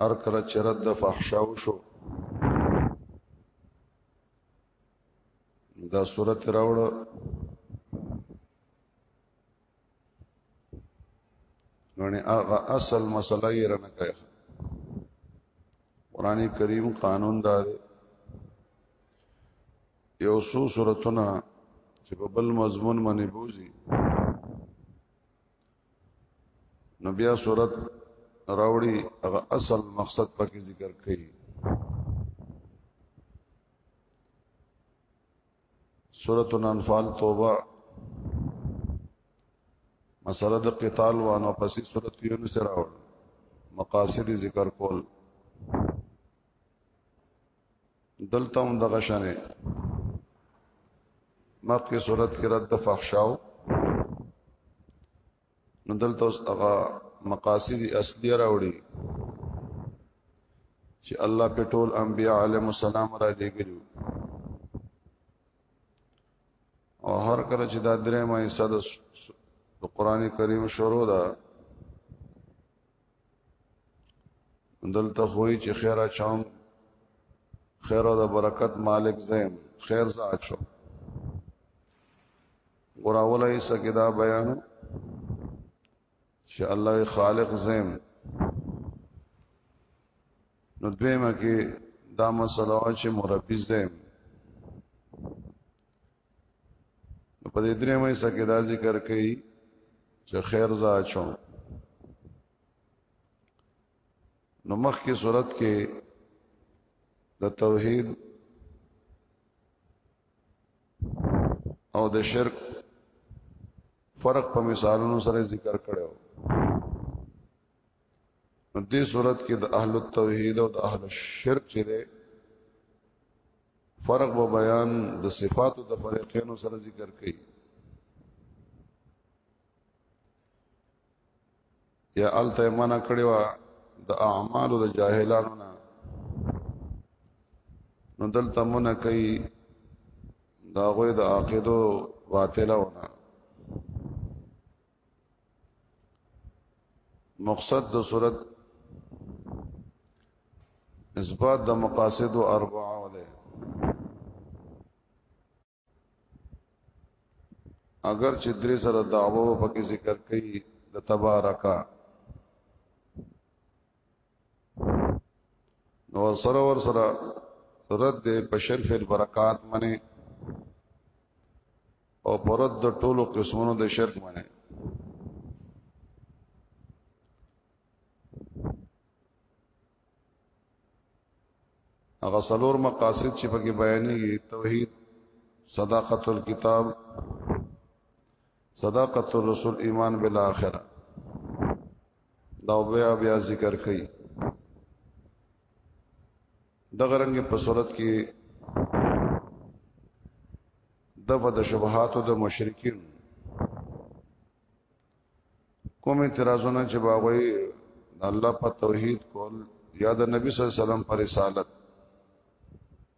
هر کله چې رد فحشا وشو دا صورت راوړ غني هغه اصل مسله یې رنه کوي قران کریم قانون دا دی یو څو سورتونه چې په بل مضمون باندې بوزي نو بیا سورت راوړي هغه اصل مقصد پکې ذکر کړي سورۃ الانفال توبه مسله د قتال وانه پسې سورۃ یونس راوړ مقاصد ذکر کول دلته هم دغه شانه مخکې صورت کې رد فحشاو نو دلته اوس هغه مقاصد اصلي راوړي چې الله په ټول انبيي عليهم السلام را لګیلو او هر کله چې دا درې مې صد د قران کریم شروع ده دلته خوې چې خیره چوم خیر او د برکت مالک زم خیر زاد شو ګراوله یې سکه دا بیان چې الله خالق زم نو دویمه کې دا مسله چې مربي زم په دې درې مې سکه دا ذکر کړي چې خیر زا چون نو مخ کی صورت کې د توحید او د شرک فرق په مثالونو سره ذکر کړو نو دې صورت کې د اهل التوحید او د اهل الشرک چې ده فرق و بیان د صفات د فرقینو سره ذکر کړي یا الته معنا کړي وا د اعمال د جاهلانو نه نو دلته مونږ کوي دا غوې د عقیدو باطله ونه مقصد د صورت اثبات د مقاصد او اربعه ده اگر چې درې سره دعوو پکې ذکر کړي د تبارکا نو سره ور سره رد دې په شرف البرکات منه او پرد د ټولو قسمونو د شرک منه هغه سلور مقاصد چې پکې بیانېږي توحید صداقت الكتاب صداقت الرسول ایمان بالاخره دا بیا بیا ذکر کړي دغه رنګ په صورت کې دغه د شبهات او د مشرکین کوم اعتراضونه چې باغوي الله په توحید کول یا د نبی صلی الله علیه وسلم پر رسالت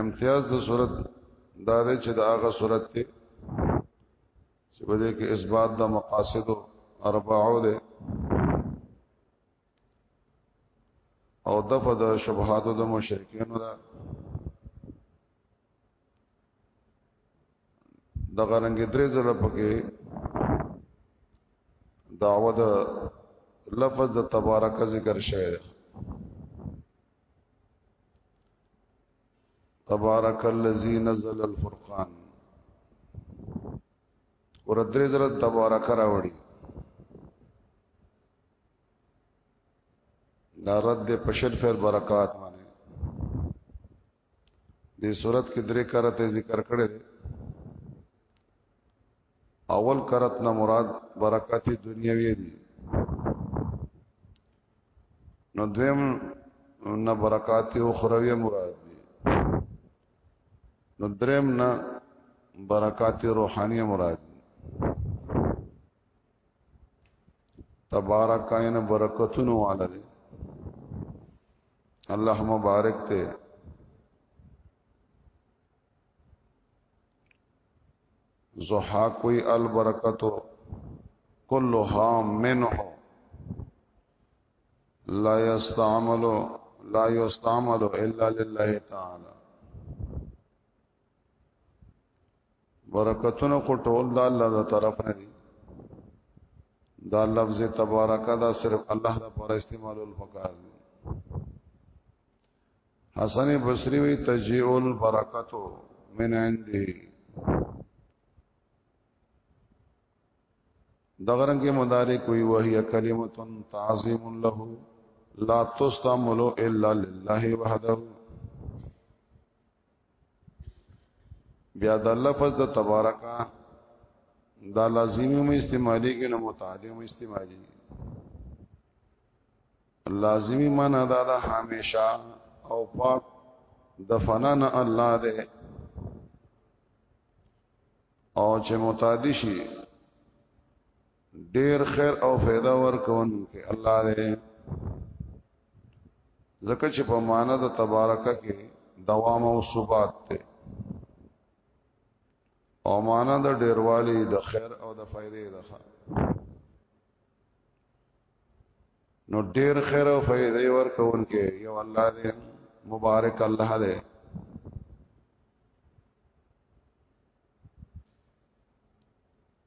امتیاز د صورت دا دی چې دا هغه صورت دی چې په دې کې اثبات د مقاصد اربعو دی او دفع د شبهات د مشرکین دا د غرنګ درې زله پکې داوه د لفظ د تبارک ذکر شوی دی تبارک الذی نزل الفرقان ور درې زله تبارک راوړي دا رد پشد فعل برکات دې صورت کې درې کرته ذکر کړي اول کرت نه مراد برکات دنیوي دي نو دویم نه برکات اخروی مراد دي نو دریم نه برکات روحاني مراد دي تبارک عین برکتونو والا دی الله مبارک ته زحا کوئی البرکتو کلها منه لا یستعملو لا یستعملو الا لله تعالی برکتونه کو ټول د الله د طرف نه دي دا لفظ تبارک دا صرف الله د پر استعمال الفقار دي حسن بصری وی تجیع البرکت من عنده دغرن کې مدارک کوئی وهي کلمه تعظیم له لا تستعمل الا لله وحده بیا د لفظ د تبارکا دا لازمی هم استعمالی کې نه متعدی هم استعمالی لازمی معنا دا د همیشه او پاک د فنا نه الله ده او چې متعدی شي ډیر خیر او فایده ورکون کې الله دې زکه چې په معنا د تبارکه کې دوام او ثبات ته او معنا د ډیروالی د خیر او د فائدې ده نو ډیر خیر او فائدې ورکون کې یو الله دې مبارک الله دې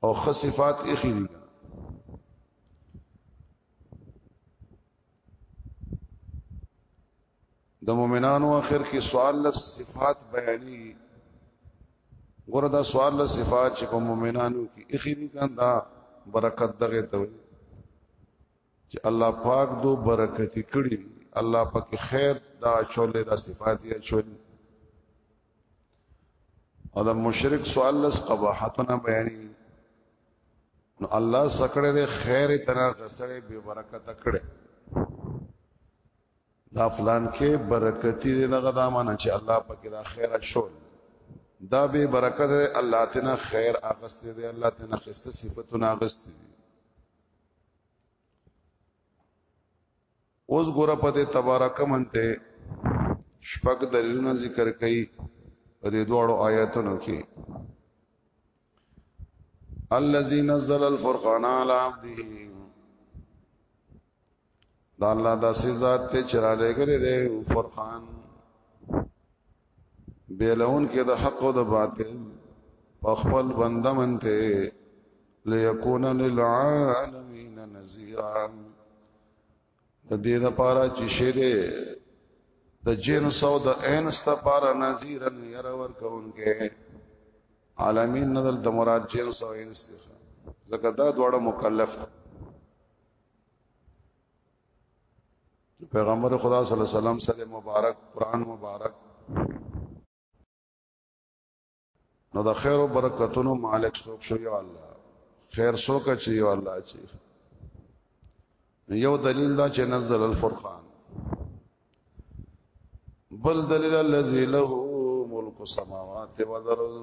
او خ صفات اخی دی د مؤمنانو اخر کې سوال له صفات بیانې ګور دا سوال له صفات چې په مؤمنانو کې اخی دی کندا برکت دغه ته وي چې الله پاک دو برکت کړي الله پاک خیر دا چولې دا صفات یا چولې او د مشرک سوال لس قباحتنا بیانی نو الله سکړه دې خیر تنا رسړې به برکت کړې دا فلان کې برکتی دې دغه دا معنی چې الله پکې دا خیر شول دا به برکت دې الله تنا خیر اغست دې الله تنا خسته صفاتونه اغست دې اوس ګوره په دې تبارک من ته شپږ دلیلونه ذکر کړي په دې دوړو آیاتونو کې الذي نزل الفرقان على عبده دا الله دا سي ذات ته چرا لګره دې فرقان بیلون کې د حق او د باطل په خپل بندمن ته ليكون للعالمين نذيرا د دې لپاره چې شه دې د جنس او د عینس لپاره نذیرن ير ور کوونکې عالمین نظر د مراد جنس او عینس دي ځکه دا دواړه مکلف پیغمبر خدا صلی الله علیه وسلم سره مبارک قران مبارک نو د خیر او برکتونو مالک څوک شو یا الله خیر څوک چې یو الله چې یو دلیل دا چې نزل الفرقان بل دلیل الذی له ملک السماوات والارض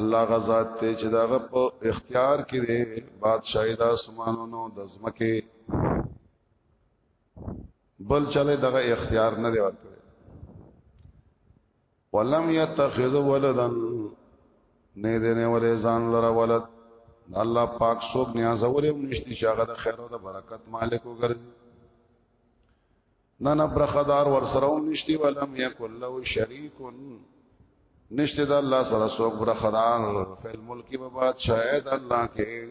الله غزاد ته چې دا غ په اختیار کې دی بادشاہی د اسمانونو د زمکه بل چله دغه اختیار نه دی ورکړ ولم يتخذ ولدا نه دې نه ولې ځان لره ولد الله پاک څوک نیاز اورې نشتی شاګه د خیر او د برکت مالک وګرځي نه نه برخدار ور سره نشتی ولم یکل له شریک نشته د الله سره څوک برخدار فل ملکی به بادشاہ د الله کې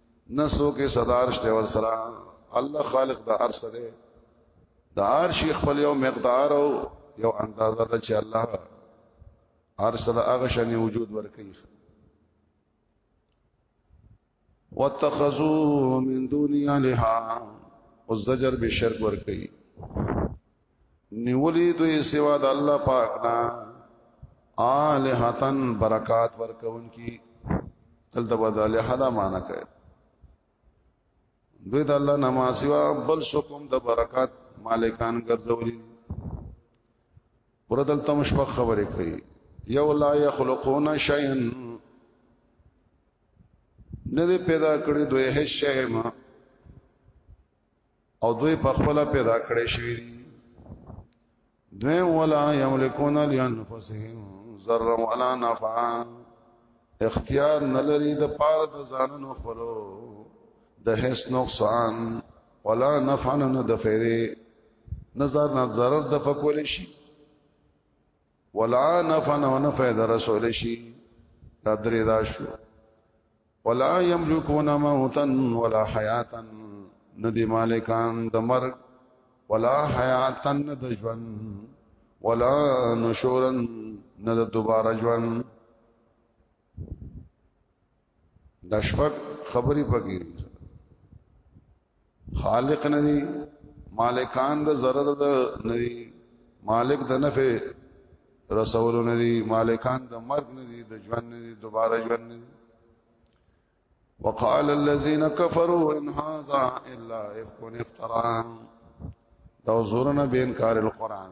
نسو کې صدارش ته ور سره الله خالق دا ارسه ده دا ارش خپل یو مقدار او یو اندازه ده چې الله ارش له هغه شنه وجود ورکړي واتخذوا من دوني الها والزجر بشرك ورکړي نیولی دوی سوا د الله پاک نه الہتن برکات ورکون کی تل د بدل حدا معنا کوي دوی د الله نما سوا بل شکم د برکات مالکان ګرځولي وردل تم شپه خبرې کوي یو لا یخلقون شیئا نه دې پیدا کړی دوی هیڅ شی ما او دوی په خپل پیدا کړی شوی دي دوی ولا یملکون لانفسهم ضرا ولا نفعا اختیار نلري د پاره د ځانونو خپلو د هیڅ نقصان ولا نفعا نه د فیدې نظر نه ضرر د فکول شي ولا نفع نه نه فائدہ رسول شي دا درې دا شو ولا يملكون موتا ولا حياتا ندي مالکان د مرګ ولا حياتا د ژوند ولا نشورا نه د دوباره ژوند دا شپږ خبرې پکې خالق نه دی مالکان د ضرر د نه دی مالک د نفع رسول نه دی مالکان د مرګ نه دی د ژوند نه دی دوباره ژوند نه دی وقال الذين كفروا ان هذا الا افك افترا دا زورنا بين کار القران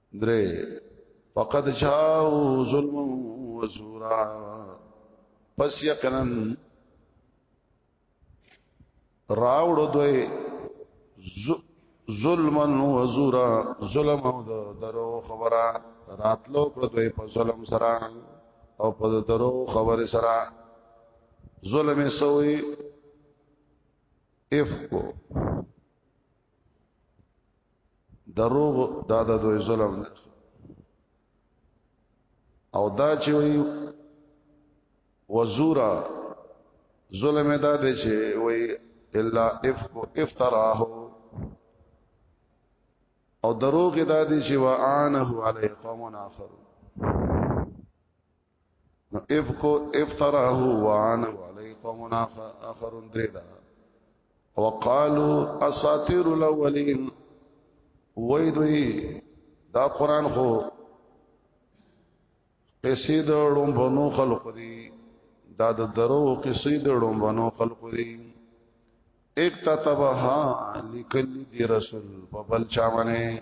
درې فقد جاءوا ظلم وزورا پس یقینا راوړو دوی ظلمن و زورا ظلم او درو خبره راتلو کړ دوی په ظلم سره او په درو خبره سره ظلم سوی افکو دروغ دا د دوی ظلم نه او دا چې وي وزورا ظلم دا دی چې وي الا افق افتراه او دروغ دا دی چې وانه علی قوم اخر نو افکو افتراه وعن علی قوم اخر دردا وقالو اساطیر الاولین وای دوی دا قران خو قصې د ړومبنو خلق دي دا د درو قصې د ړومبنو خلق دي ایک تتبها لکل دی رسول په بل چا باندې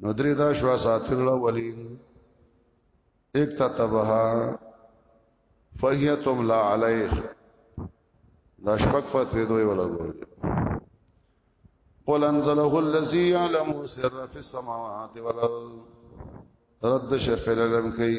نو درې دا شو اساطیر الاولین ایک تتبها فهیتم لا علیک دا شپک فتوی دوی ولا ګوري قل انزله الذي يعلم سر في السماوات والارض رد شیخ العلم کوي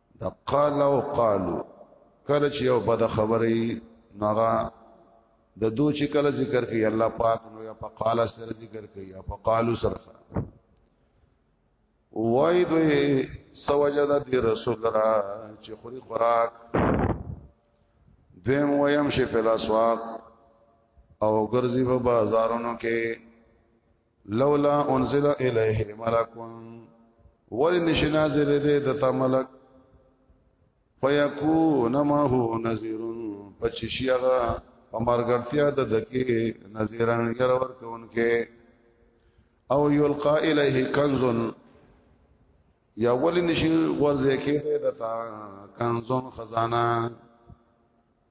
د قال او قالو کله چې یو بد خبرې نغا د دو چې کله ذکر کوي الله پاک نو یا په قال سره ذکر کوي یا په قالو سره وای دوی سوجد دی رسول را چې خوري خوراک دویم ویم شي فلسواق او ګرځي په بازارونو کې لولا انزل الیه ملک ولی نشی نازل دې د تا ملک فیکون ما هو نذیر پچشیغه امرګرتیا د دکی نذیران یې ور کوونکې او یلقا الیه کنز یا ولی نشی ورځه کې دتا کنزون خزانه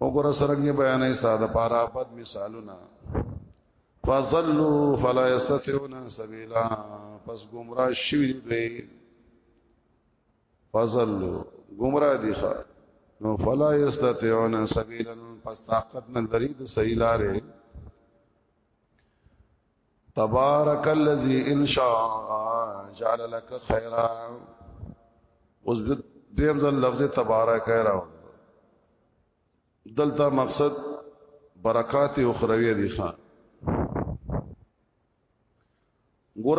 وګوره سرنګ بیانې ساده پارا بد مثالونه فظلوا فلا يستطيعون سبيلا پس گمراه شوی دی فظلوا گمراه دي ښا نو فلا يستطيعون سبيلا پس طاقت نه لري د صحیح لارې تبارک الذی ان شاء جعل لك خیرا اوس دیم ځل لفظ تبارک خیرا دلته مقصد برکات اخروی دي خان ګور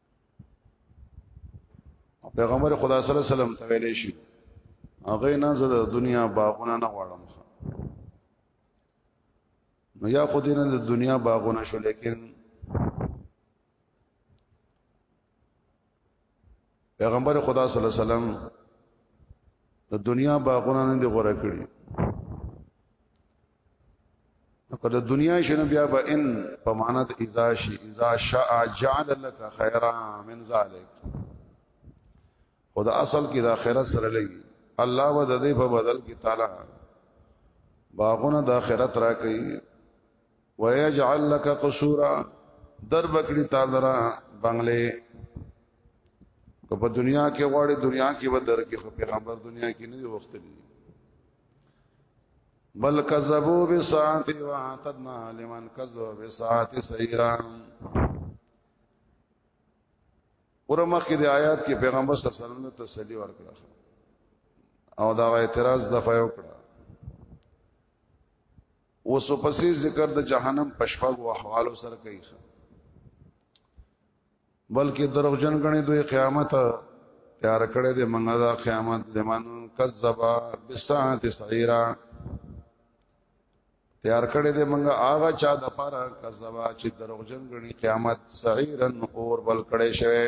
پیغمبر خدا صلی الله علیه وسلم ته ویلې شي هغه نه زه د دنیا باغونه نه غواړم نو یا خو دینه د دنیا باغونه شو لیکن پیغمبر خدا صلی الله علیه وسلم د دنیا باغونه نه دی غوړه کړی نو کله دنیا شنو بیا به ان په معنا د اذا شي اذا شاء جعل لك خيرا من ذلك خدا اصل کې د اخرت سره لګي الله و د دې په بدل کې تعالی باغونه د اخرت را کوي ويجعل لك قصورا در بکړي تعالی را بنگلې که په دنیا کې غواړي دنیا کې به درکې خو پیغمبر دنیا کې نه وختلی بل کذبوا بساعت واعتدنا لمن کذب بساعت سیرا ورمه کې د آیات کې پیغمبر صلی الله علیه وسلم ته تسلی ورکړه او دا اعتراض دفعه وکړه اوس په سیس ذکر د جهنم پښپغ او احوال سره کوي بلکې دروغجن غني دوی قیامت تیار کړی دی منګه دا قیامت لمن کذبا بساعت سعیرا تیار کړی دی منګه آغا چا د پاره کذبا چې دروغجن غني قیامت سعیرن اور بل کړی شوی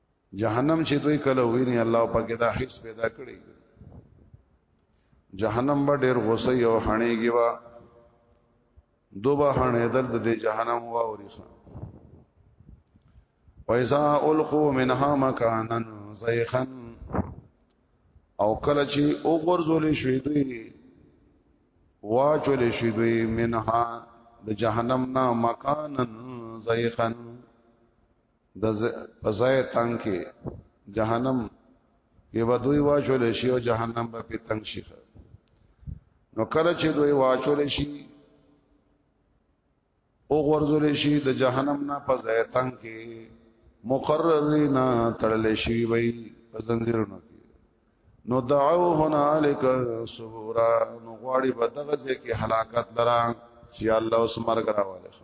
جهنم چې دوی کله ویني الله پاک دا حس پیدا کړی جهنم به ډیر غوسه یو حنیږي وا دوبه حنې درد دې جهنم وا اوريخه وایذا القوا منها مکانا زیخا او کله چې او غرزول شوی دوی واچول شوی دوی منها د جهنم نا مکانا زیخا د پزای تنگ کې جهنم کې به دوی واچول شي او جهنم به په تنگ شي نو کله چې دوی واچول شي او غرزول شي د جهنم نه پزای تنگ کې مقررینا تړل شي وي په زنجیرونو کې نو دعو هنالک صبورا نو غواړي په دغه ځای کې هلاکت لران چې الله اوس مرګ راواله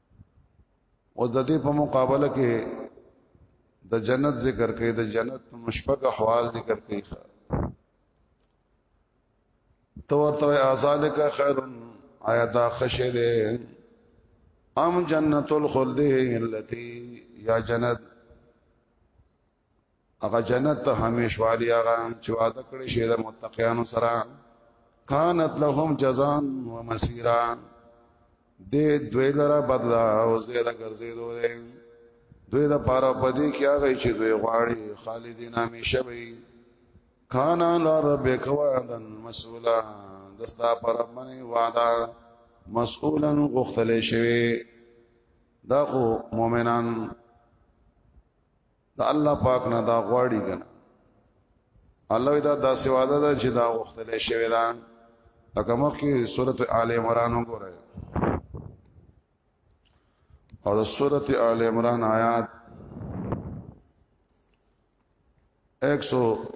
او د دې په مقابله کې د جنت ذکر کوي د جنت مشفق احوال ذکر کوي تو ورته آزاد کا خیر آیا دا خشه ده ام جنت الخلد التي یا جنت هغه جنت ته همیشوالی هغه چې وعده کړی شي د متقینو سره کانت لهم جزاء و مسیرا دې دوی لره بدلا او زیاده ګرځېدو دې دوی د پاره پدې کې هغه چې دوی غواړي خالدین همیشه وي کانا لا ربک وعدا مسئولا دستا پر منی وعده مسئولا غختل شوی دا خو مؤمنان دا الله پاک نه دا غواړي کنه الله دا داسې وعده ده چې دا وختلې شوی دا لکه مخکې سورته آل عمران وګورئ او د سورته آل عمران آیات 100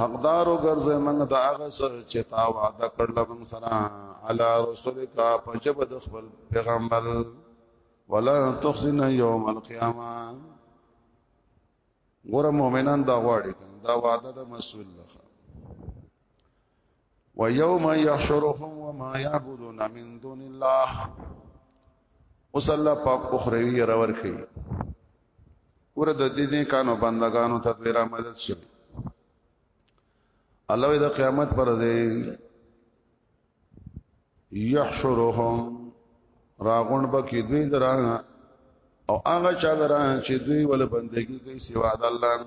حقدار وګرځي موږ د هغه سره چې تا وعده کړل موږ سره علی رسولک په جب د خپل پیغمبر ولا تخزنا یوم القیامه ګور مؤمنان دا غواړي دا وعده د مسئول لخوا ويوم يحشرهم وما يعبدون من دون الله اوس الله پاک اخروی را ورکی ور د دې نه کانو بندگانو ته پیرا مدد شي الله د قیامت پر دې یحشرهم راغون بکی دوی درا او هغه چا درا چې دوی ول بندگی کوي سوا د الله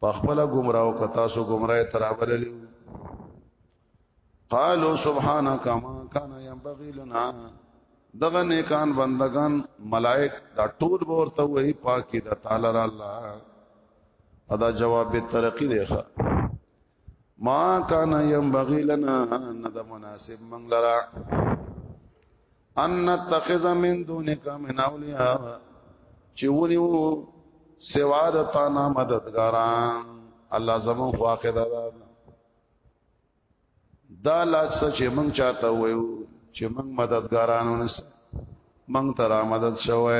په خپل گمراهو کتا سو گمراه ترابللی قالو سبحانك ما كان ينبغي لنا دغه نیکان بندگان ملائک دا ټول ورته وای پاکي د تعالی الله ادا جواب به ترقی دی ما کان ينبغي لنا ان د مناسب من لرا ان نتخذ من دونك من اولياء چې ونیو سوا د تانا مددګاران الله زمو خواخه دا دا لاس چې مونږ چاته وایو چې مونږ مددګارانو نس مونږ ترا مدد شوه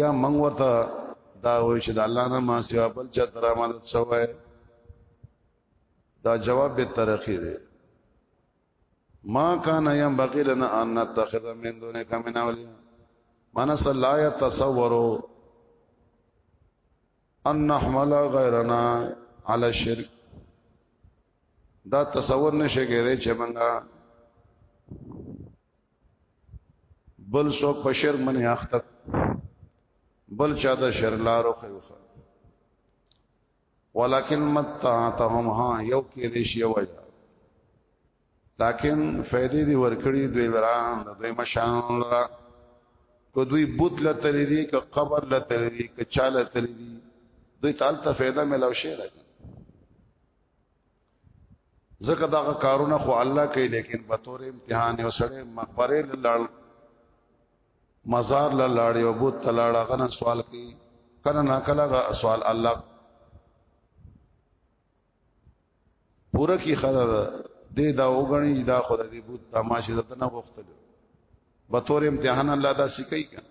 یا موږ ورته دا وایو چې د الله نه ما سوا بل چا تر امانت شوی دا جواب به ترقی دی ما کان یم بقی لنا ان نتخذ من دونک من اولیاء من صلا يتصوروا ان نحمل غیرنا علی الشرك دا تصور نشه کېږي چې موږ بل څوک په شر منه اخته بل چا د شر لارو خيوخه ولكن متعتهم ها یو کې دې شی وجه لیکن فائدې دی ورکړي دوی لرا دوی مشان لرا کو دوی بوت لتل دي ک قبر لتل دي ک چاله تل دي دوی تعال ته فائدہ ملو شي راځي ځکه دا کارونه خو الله کوي لیکن په تور امتحان یو سره مقبره لاړ مزار لاړ یو بوت لاړ غنه سوال کوي کنه نا کله سوال الله پوره کی خدا دې دا وګڼي دا خدا دې بوت تماشه دتنه وختلو به تور امتحان الله دا سکی کنه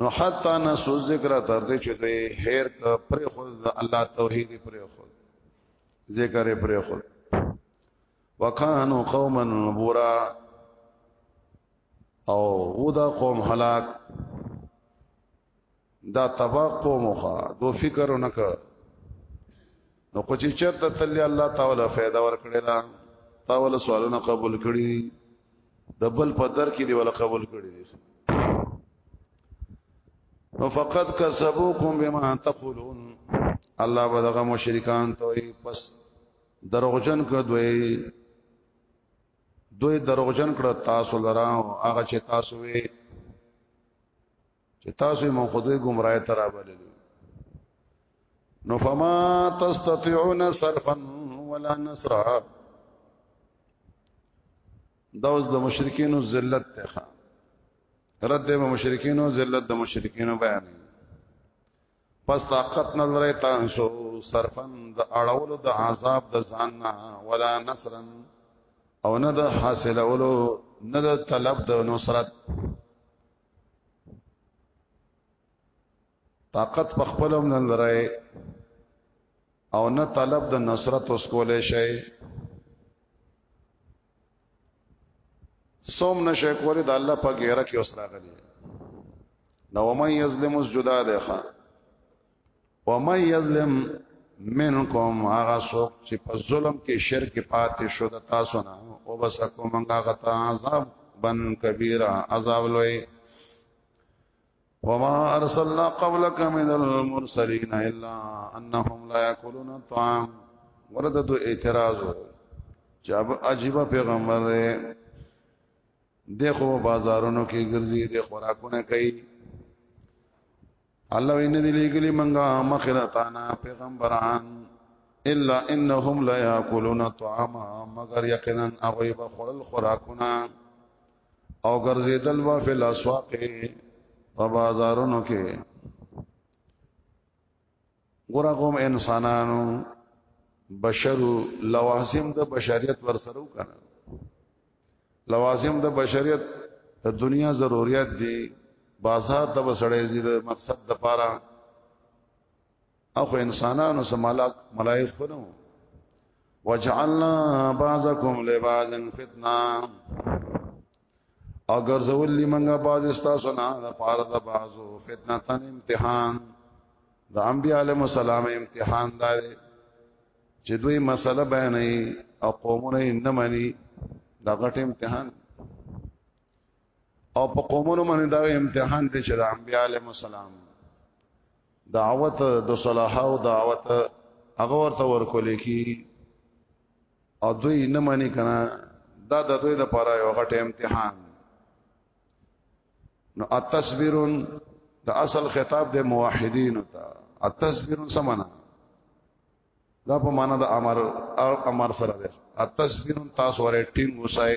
نو حتا نسو ذکر تر دې چې دوی هیر پر خود الله توحید پر خود ذکر پر خود وکانو قوما بورا او ودا قوم هلاک دا تبا قوم خو دو فکر نکړ نو کو چې چرته تل الله تعالی فائدہ ورکړي دا تاول سوالونه قبول کړي د بل په در کې دی ولا قبول کړي دي نو فقط کذبوکم بما تقولون الله بدغه مشرکان ته پس دروغجن کړ دوی دوی دروغجن کړ تاسو لرا هغه چې تاسو وي چې تاسو یې مخدوی گمراه ترابلل نو فما تستطيعون صرفا ولا نصرا دا اوس د مشرکینو ذلت ته ښه رد د مشرکینو ذلت د مشرکینو بیان پس طاقت نه لري تاسو صرفا د اړولو د عذاب د ځان نه ولا نصرا او نه د حاصلولو نه د طلب د نصرت طاقت په خپل هم نه لرای او نه طلب د نصرت اوس کولای شي سوم نشه کولی د الله په غیره کې اوس راغلی نو مې یظلم جدا ده خان ومن یظلم منکم هغه څوک چې په ظلم کې شرک پاتې شو د تاسو نه او بس کوم هغه غتا عذاب بن کبیره عذاب لوی وما ارسلنا قبلك من المرسلين الا انهم لا ياكلون الطعام وردت اعتراض جب عجیب پیغمبر دی دیکھو بازارونو کې ګرځي د خوراکونه کوي الله ان دې لګلې منګه مخرتانا پیغمبران الا انهم لا یاکلون الطعام مگر یقینا هغه به خورل خوراکونه او ګرځیدل وا فی الاسواق په بازارونو کې ګوره کوم انسانانو بشر لوازم د بشریت ور سره وکړه لوازم د بشریت د دنیا ضرورت دی بازار ته وسړې زی د مقصد د پاره اخو انسانانو سمالا ملائک خنو وجعلنا بعضکم لبعض فتنه او ګرځول لمنګه باز استاسو نه د پاره د بازو فتنه تن امتحان د انبیاء علیهم السلام امتحان دا دی چې دوی مسله بیانې او قومونه یې نه مني دا غټ امتحان او په قومونو باندې دا امتحان دی چې د انبیاء علیهم السلام دعوت د صلاح او دعوت هغه ورته ورکول کی او دوی نه مانی کنه دا د دوی د پاره یو غټ امتحان نو اتصبرون د اصل خطاب د موحدین ته اتصبرون سمانا دا په معنا د امر امر سره ده اتصبرون تاسو ورې ټینګ وسای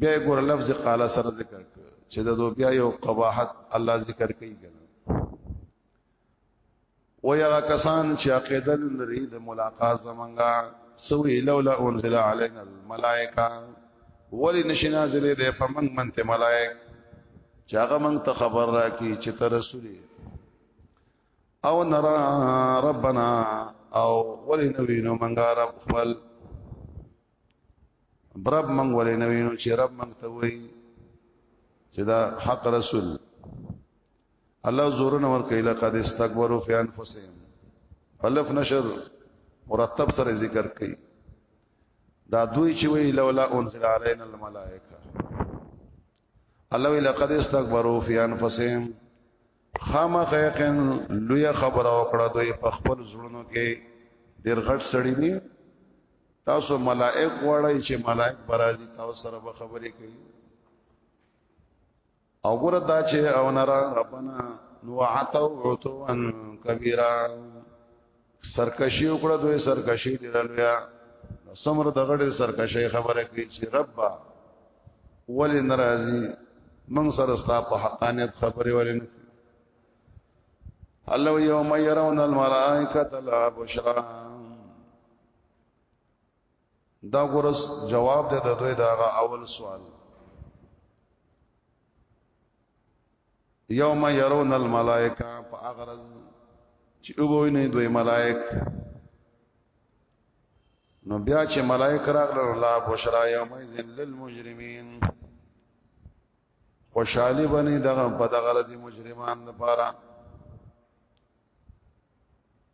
بیا ګور لفظ قال سره ذکر چې د دو بیا یو قباحت الله ذکر کوي ګل و یا کسان چې عقیده لري د ملاقات زمنګا سوی لولا انزل علينا الملائکه ولی نشی نازلې ده په من منته ملائک چې هغه من ته خبر را کی چې تر رسولي او نرا ربنا او ولی نوینو منګا رب خپل برب منګ ولې نه وینو چې رب منګ ته وایي چې دا حق رسول الله زورن ور کوي لقد استكبروا في انفسهم الف نشر مرتب سره ذکر کوي دا دوی چې وی لولا انزل علينا الملائکه الله لقد استكبروا في انفسهم خامخ یقین لوی خبره وکړه دوی په خپل زړونو کې ډیر غټ سړی دی تاسو ملائک وړی چې ملائک برازي تاسو سره به خبرې کوي او ګره دا چې او نرا ربنا نو عتو عتو ان کبیره سرکشي وکړه دوی سرکشي دی لویا سمر د غړې سرکشي خبره کوي چې رب ولې ناراضي من سره ستا په حقانيت خبرې ولې نه الله يوم يرون الملائکه لا بشرا دا ګورس جواب ده د دوی دا اول سوال یوم يرون الملائکه فاغرز چې وګوینه دوی ملائک نو بیا چې ملائک راغله الله بشرا یوم ذل للمجرمین خوشالي بني دغه په دغه د مجرمان لپاره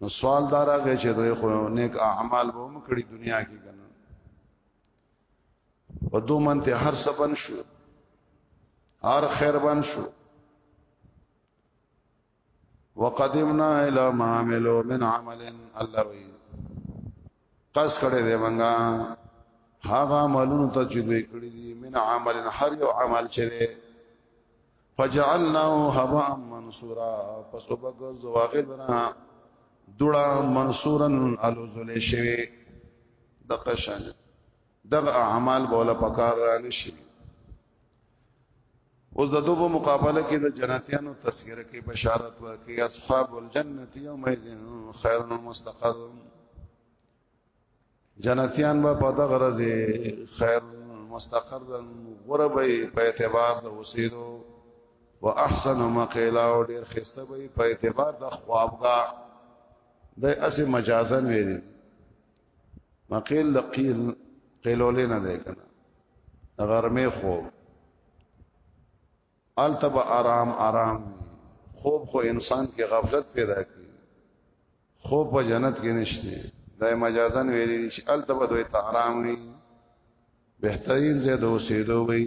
نو سوال دا راغی چې دوی خو نیک اعمال به هم کړی دنیا کې کنه په دوه منته هر سبن شو هر خیر بن شو وقدمنا الى ما عملوا من عمل الله وی قص کړي دی منګه هغه عملونو ته چې دوی کړی دي من عمل هر یو عمل چې دی فجعلناه هبا منصورا پس وبګ زواغل بنا دړه منصورن الوزل شوی دغه شان دغه اعمال بوله پکار رانه شي اوس د دوه مقابله کې د جنتیانو تذکرہ کې بشارت ورکړي اصحاب الجنه یوم یذن خیر مستقر جنتیان به په دغه ورځ خیر مستقر غربې په اعتبار د اوسېدو واحسن مقیلا او ډیر خسته به په اعتبار د خوابګاه د اسې مجازن ویلي مقیل لقیل قیلولې نه دی کنه غرمه خو التب آرام آرام خوب خو انسان کې غفلت پیدا کی خوب په جنت کې نشته دا مجازن ویلي چې التب دوی ته آرام وي بهترین زه د اوسېدو وي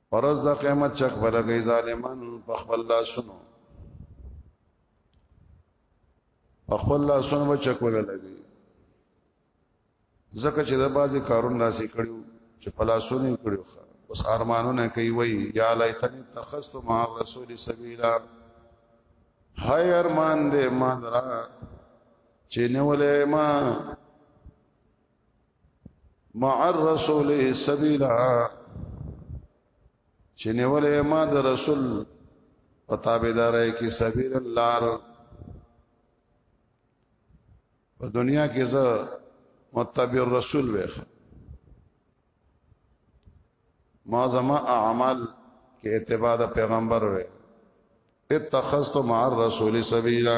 پرز د قیامت چک بلګی ظالمان په خپل لاسونو په خپل لاسونو به چک ولګي ځکه چې د بازي کارون لاسې کړیو چې په لاسونو یې کړیو اوس ارمانونه کوي وای یا لیتنی تخست مع رسول سبیلا هاي ارمان دې ما درا چې نه ولې ما مع الرسول سبیلا چې نیولې ما د رسول په تابعدارۍ کې سبیل لار په دنیا کې زه متبع رسول وېخ ما زما اعمال کې اتباع د پیغمبر وې اتخذت مع الرسول سبیلا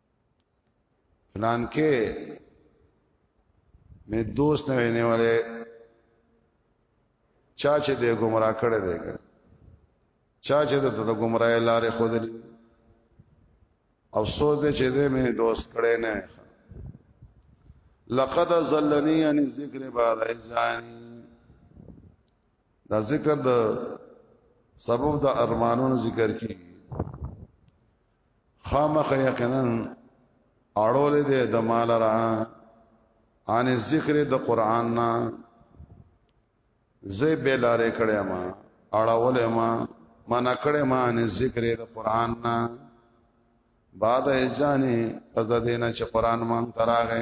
پلان کې مې دوست نه ویني وله چا چې دې گمراه کړي دې چا چې د ته گمراه لارې خود دې افسوس دې چې دې مې دوست کړي نه لقد زلنی ان ذکر بعد اذان دا ذکر د سبب د ارمانونو ذکر کی خامخ یقینا اړول دې د مال را ان ذکر د قران نا زه به لارې کړې ما اړول ما منا کړې ما ان ذکر د قران نا بعد ایزانی پس د دینه چې قران مان تراغه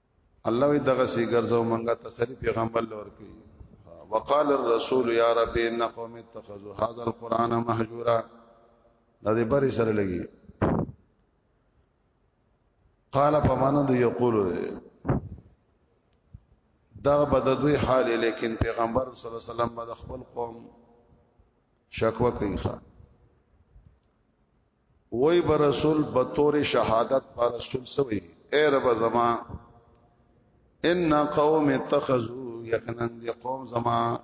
الله وی دغه سی ګرځو مونږه تسلی پیغمبر لور کی وقال الرسول یا رب ان قوم اتخذوا هذا القران مهجورا دا دې بری سره لګي قال فمانه دی یقول دا بددوی حال لیکن پیغمبر صلی الله علیه وسلم د خپل قوم شکوه کوي ښا وای به رسول به تور شهادت پر رسول سوی اے رب زما ان قوم اتخذوا یقینا دی قوم زما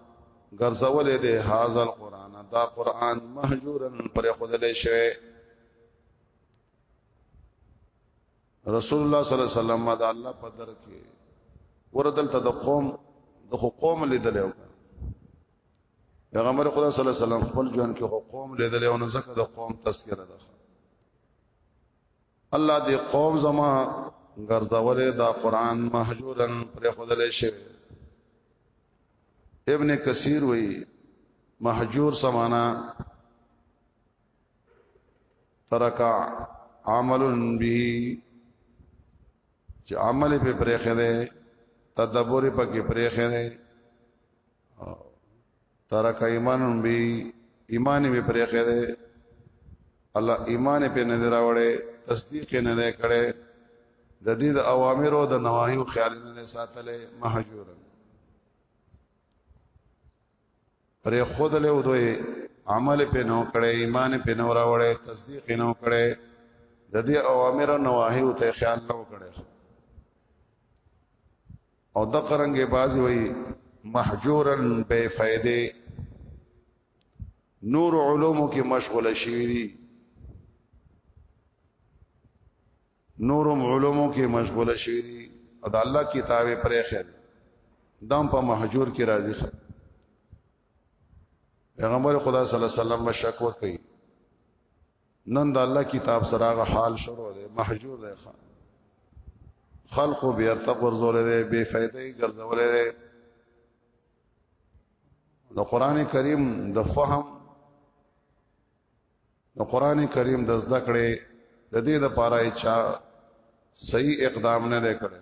ګرځولې دي هاذا القران دا قران مهجورا پر خدای شوی رسول الله صلی الله علیه وسلم دا الله په در کې وردل ته د قوم د قوم لیدل یو پیغمبر خدا صلی الله علیه وسلم خپل ژوند کې قوم لیدل او نو زکه د قوم تذکرہ ده الله دې قوم زما ګرځولې دا قران مهجورن پر خدلې شي ابن کثیر وی مهجور سمانا ترکا عمل به چې عمل په پرېخه ده تدبر په کې پرېخه ده ترک ایمانون بی ایمان به پرې خېده الله ایمان په نظر راوړې تصدیق نه نه کړي د دې د اوامر او د نواهی او خیال نه ساتلې مهجور پر خود له دوی عمل په نو کړي ایمان په نو راوړې تصدیق نه کړي د دې اوامر او نواهی او ته خیال نه کړي او د قرنګ بازي وي محجورا بے فائدې نور علومو کې مشغوله شي دي نورم علومو کې مشغوله شي دي او د الله کتاب پرې خیر دم په محجور کې راځي پیغمبر خدا صلی الله علیه وسلم مشکوک کوي نن د الله کتاب سره هغه حال شروع دی محجور دی خلق بیا تقور زولې دی بے فائدې ګرځولې دی د قران کریم د فهم د قران کریم د زده کړې د دې لپاره چې صحیح اقدام نه دی کړی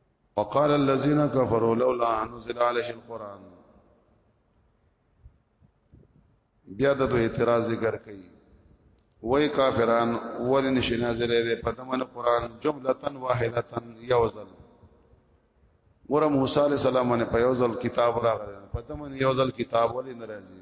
وقال الذين كفروا لولا انزل عليه القران بیا د اعتراض ذکر کوي وای کافران ول نشي نازلې ده په دمن قران جملتن واحدتن یوزل ور موسی علی السلام باندې په یوزل کتاب راغلی په دمن یوزل کتاب ولې ناراضي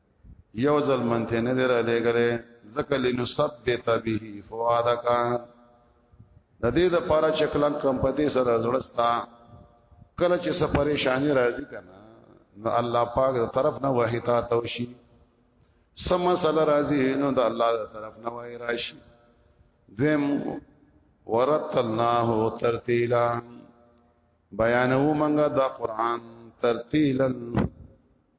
یو ځل منته نه دی را لګره زکه لنثبت به فؤادک د دې د پاره چې کلن کم پدې سره زړستا کله چې څه پریشانی راځي کنه نو الله پاک د طرف نه وحی تا توشي سم مسله راځي نو د الله د طرف نه وحی راشي دویم ورتلناه ترتیلا بیانو منګه دا قران ترتیلا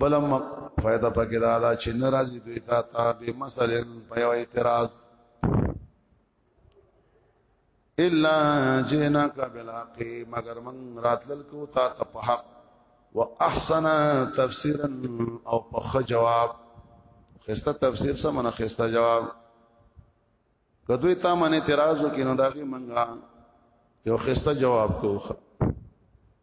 بلم فائدہ پکې دا دا چې ناراضي دوی تا تا به مسله په یو اعتراض الا جنا قبل حق مگر من راتل کو تا ته په حق واحسن تفسیرا او په جواب خسته تفسیر سم نه خسته جواب کدوې تا من اعتراض وکینو داږي منګه یو خسته جواب کو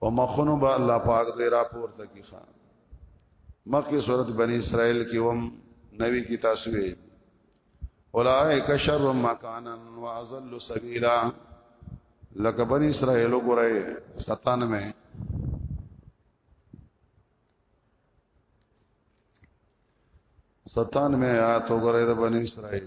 په مخونو به الله پاک دې را پورته کی خان مکه سورت بنی اسرائیل کې وم نوی کی تاسو وی اولائک شر مکانا واذل سبیلا لکه بنی اسرائیل وګورئ 97 97 آیات وګورئ د بنی اسرائیل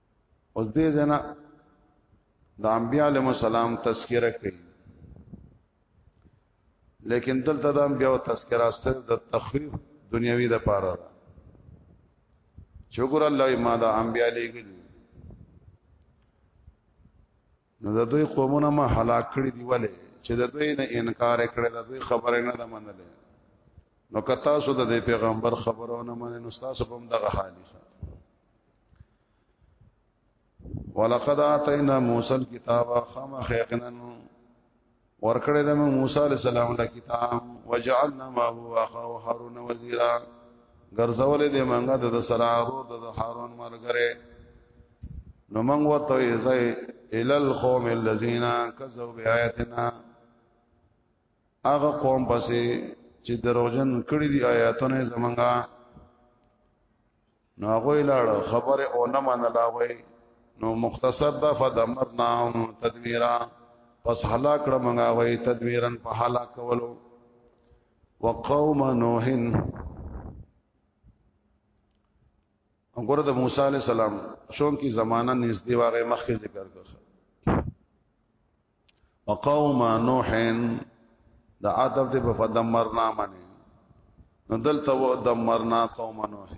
اوس دې جنا د انبیاء علیهم السلام تذکرہ کوي لیکن دلته د انبیاء تذکرہ صرف د تخفیف دنیوي د پاره ده شکر الله ما د انبیاء لګل نو د دوی قومونه ما هلاک کړی دی ولې چې د دوی نه انکار کړی د دوی خبره نه ده منله نو که تاسو د دې پیغمبر خبرو نه منئ نو تاسو هم دغه حال دي ولقد اتینا موسی الكتاب خامخ یقینا ورکړې د موسی عليه السلام له کتاب وجعلنا ما هو اخو هارون وزيرا ګرځولې د منګه د سره ورور د هارون مرګره نو موږ ورته یې ځای ال القوم الذين كذبوا بآياتنا هغه قوم پسې چې دروژن کړی دی آیاتونه زمونږه نو هغه لاړ خبره او نه منلا وای نو مختصر دا فدمرنا تدمیرا پس هلاک کړه مونږه وای تدمیرن په هلاک کولو وقوم نوح وګوره د موسی علی السلام شون کی زمانہ نږدې واغې مخکې ذکر کړه وقوم نوح دا عطف دی په فدمرنا باندې نو دلته و دمرنا قوم نوح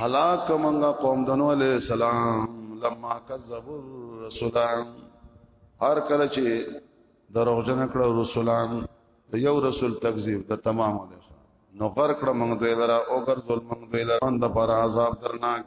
هلاک منګه قوم د نوح عليه السلام لما كذبوا الرسل هر کله چې دروغجن کړه رسولان یو رسول تکذیب د تمام ده نو غر کړه موږ دوی لرا او ګر ظلم موږ دوی لرا اند پر عذاب درناک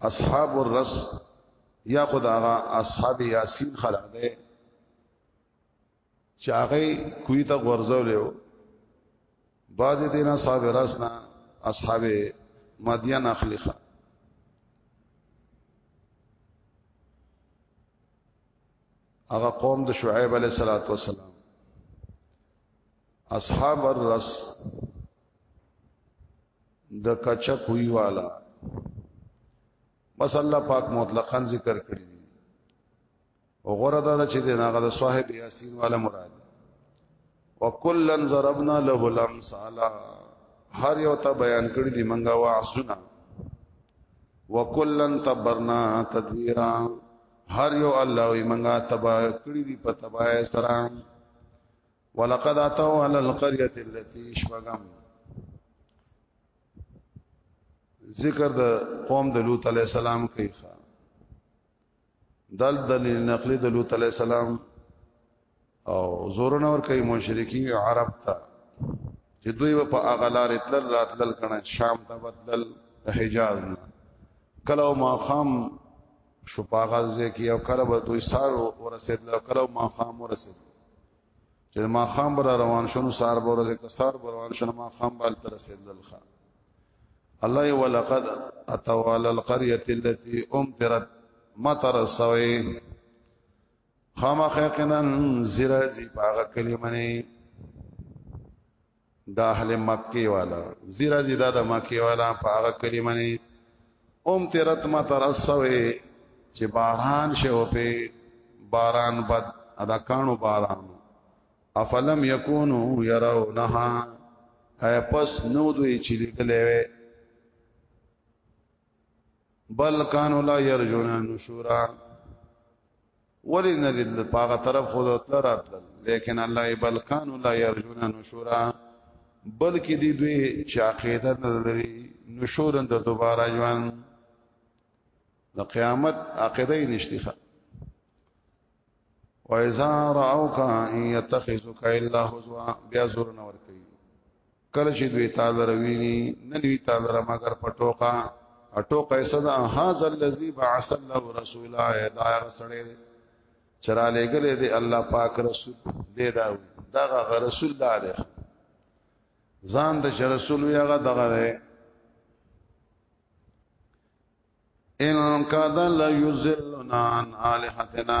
اصحاب الرس یا خدا غا اصحاب یاسین خلق دے چاغی کوی تا غرزو لیو بعضی دینا صاحب رسنا اصحاب مدین اخلی خا اغا قوم د شعیب علیہ الصلوۃ والسلام اصحاب الرس د کچا کوي والا بس الله پاک مطلقاً ذکر کړی دی او غره دا چې د ناغه د صاحب یاسین والا مراد وکلا ضربنا له الامثال هر یو ته بیان کړی دی منګه واسنا وکلا تبرنا تدویرا هر یو الله وی منګه تبا کړی دی په تبا سره ولقد اتوا على القريه التي شفغم ذکر د قوم د لوط عليه السلام کوي دل دلیل نقلی د لوط عليه السلام او زورن اور کوي مشرکین عرب ته چې دوی په اغلار تل راتل کنه شام ته بدل حجاز نه کلو ما خام شو په هغه ځای کې او کله به دوی سار ورسېدل او کله ما خام ورسېدل چې ما خام بر روان شون سار بر ورسېدل سار بر روان شون ما خام بل تر رسېدل ښا الله ولقد اتوا على القريه التي امطرت مطر سوي خامخ یقینا زرازی پاغه کلمه نه د اهل مکه والا زیرا زیدا د مکه والا په هغه کلمه نه اوم تیرت ما ترسوي چې باران شو په باران بد ادا کانو باران افلم یکونو يرونها اي پس نو دوی چې لیدلې وي بل کانو لا يرجون نشورا ولی نه لیدل پاغه طرف خود تل راتل لیکن الله بلکان لا يرجون نشورا بلکې دی دوی چې عقیده لري نشورن د دوباره ژوند د قیامت عقیده نشتی ښه وَإِذَا رَأَوْكَ إِن يَتَّخِذُكَ إِلَّا هُزُوًا بیا زور نه ورکي کله چې دوی تعالی رويني نه دوی تعالی را مگر پټوکا اټوکا صدا هاذا الذي بعث الله رسولا دا سړی چرا لګلې دی الله پاک رسول دی دا دغه رسول دا دی ځان د رسول یغه دغه دی ان کذا لا یذلنا عن الہتنا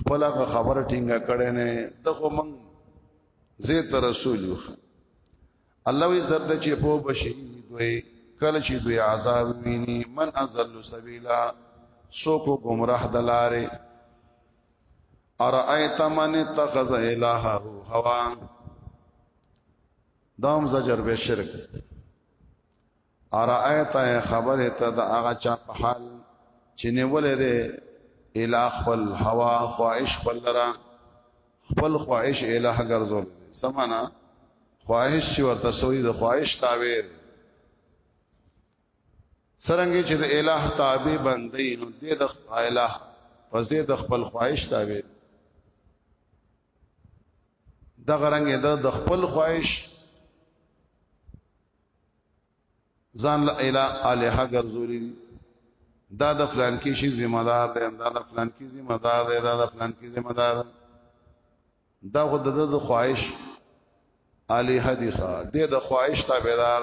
خپل خبر ټینګه کړي نه ته خو من زه ته رسول یو الله وی زرد چې په بشي دوی کله چې دوی عذاب ویني من ازل سبیلا سوکو گمراه دلاره ارایت من اتخذ الهه هوا دام زجر به شرک ارایت خبره ته د هغه چا په حال چې نیولې ده الہ خپل هوا خواهش خپل لرا خپل خواهش الہ ګرځول سمانا خواهش چې ورته سوی د خواهش تعبیر سرنګي چې د الہ تابع بندي نو د الہ پس د خپل خواهش تابع د غرنګ د خپل خواهش ځان له اله الہ ګرځولې دا د فلان کې شي ذمہ دار دی دا د فلان کې ذمہ دار دی دا د فلان کې ذمہ دار دا خو د خواهش الہ دی ښا د خواهش تابعدار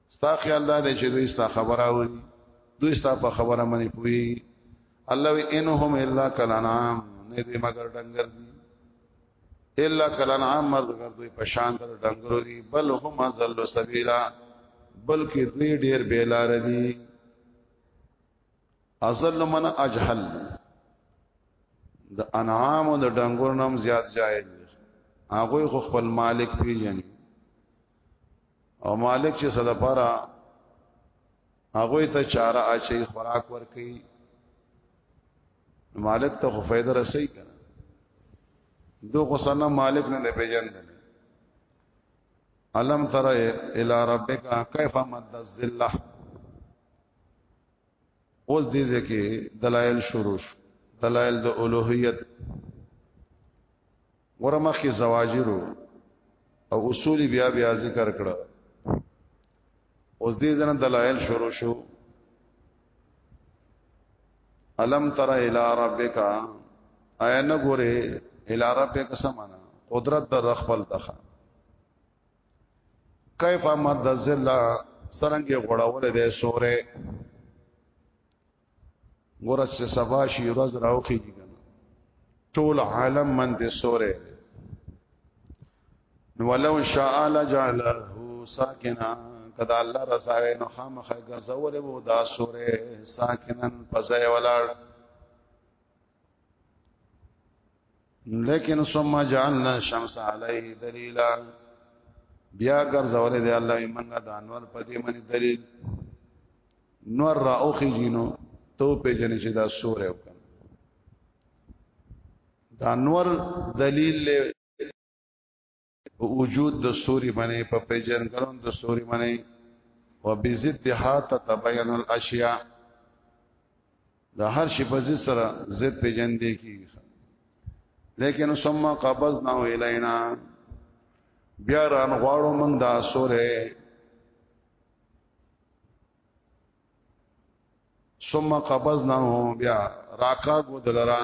ستا خیال دا دی چې دوی ستا خبره وي دوی ستا په خبره منی پوي الله وی انهم الا کلنام نه دې مگر ډنګر دي الا کلنام مگر دوی په شان در ډنګرو دي بل هم ذل سبیلا بلکې دوی ډیر بیلار دي ازل من اجهل د انعام او د ډنګور نام زیات جاهل هغه خو خپل مالک پیژني او مالک چې صدا پارا هغه ته چاره اچي خوراک ور کوي مالک ته خو فائدہ رسي کنه دو خو سنه مالک نه پیژن دي الم تر الى ربک کیف مد الذلہ اوس دې ځکه دلایل شروع شو دلایل د اولوهیت ورمخې زواجر او اصول بیا بیا ذکر کړه اوس دې ځنه دلایل شروع شو الم تر الی ربک ایا نه ګوره الی ربک سمانا قدرت در خپل دخه کیف مد ذل سرنګ غړول دې سوره ګورس چې سبا شي ورځ راوخی ټول عالم من دې سوره ولو شاء الله جعله ساکنا کدا الله رضا نو خامخه غزول وو دا سوره ساکنن پزای ولاړ لیکن ثم جعلنا الشمس علیه دلیلا بیا ګرځولې دی الله ایمان د انور په دې باندې دلیل نور راوخی جنو تو په جنې چې دا سور یو دا نور دلیل له په وجود د سوري باندې په پیژندګلون د سوري باندې وبزدها تتبين الاشياء د هر شي په ضد سره ضد پیژندې کی لیکن ثم قبضنا الینا بیا ران غواړو من دا سوره ثم قبضناه بیا راکا کو دلرا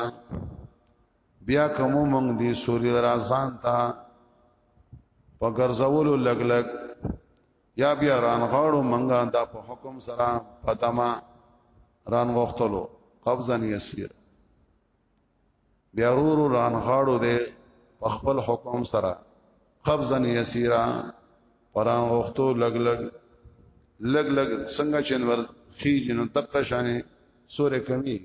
بیا کوم مونږ دی سوري را ځان تا په ګرځولو لګ لګ یا بیا ران غاړو مونږه دا په حکم سره پدما ران غختلو قبضن یسیر بیا ورو رانغاړو دې په خپل حکم سره قبضا یسیرا پران وختو لګ لګ لګ لګ څنګه چنور خي جنو دقه شانې سورې کمی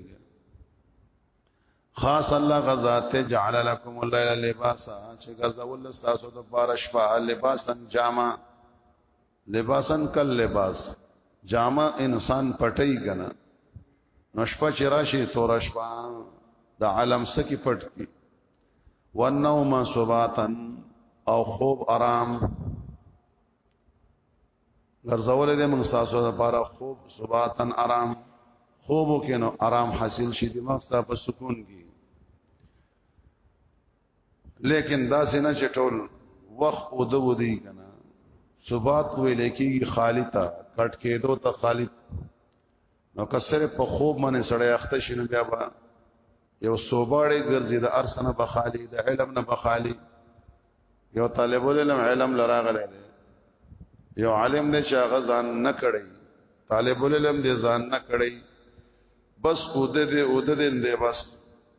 خاص الله غزات جعل لكم الليل لباسا چې غزول تاسو د بارش په لباسن جامه لباسن کل لباس جامه انسان پټي غنا نشپا چې راشي تور شپا د عالم سکی پټ کی والنوم سباتن او خوب آرام ګرځول دې موږ تاسو لپاره خوب سباتن آرام خوبو کې نو آرام حاصل شي دماغ ته په سکون کې لیکن دا سینا چې ټول وخت او د ودی کنه ثبات ویل کېږي خالی تا کټ کېدو ته خالی نو کسره په خوب باندې سړی اخته شنو بیا با یو صوباړي ګرځي د ارسنه په خالی د علم نه په خالی یو طالب العلم علم لراغله دی یو عالم دی چې هغه ځان نه کړي طالب العلم دی ځان نه کړي بس اوده دی اوده دی بس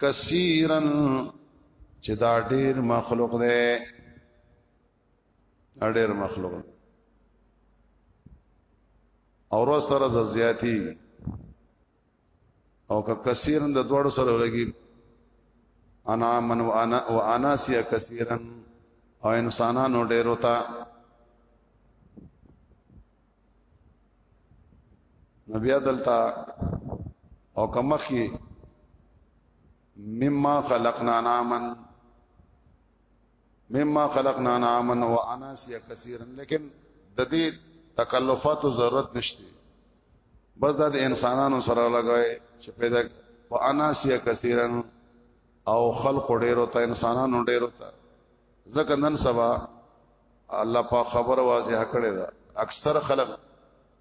کثیرن چې دا ډیر مخلوق دی ډیر مخلوق او روز تر زیاتی او که کثیرن د دوړو سره لګي انا من وانا وانا سیا کثیرن او انسانانو ډیر وتا نبی دلتا او کمخی مما خلقنا نامن مما خلقنا نامن و اناسیا کثیرا لیکن د دې تکلفات او ضرورت نشته بس دا د انسانانو سره لګوي چې پیدا په اناسیا کثیرا او خلق ډیرو ته انسانانو ډیرو ته ځکه نن سبا الله پاک خبر واضح کړی دا اکثر خلک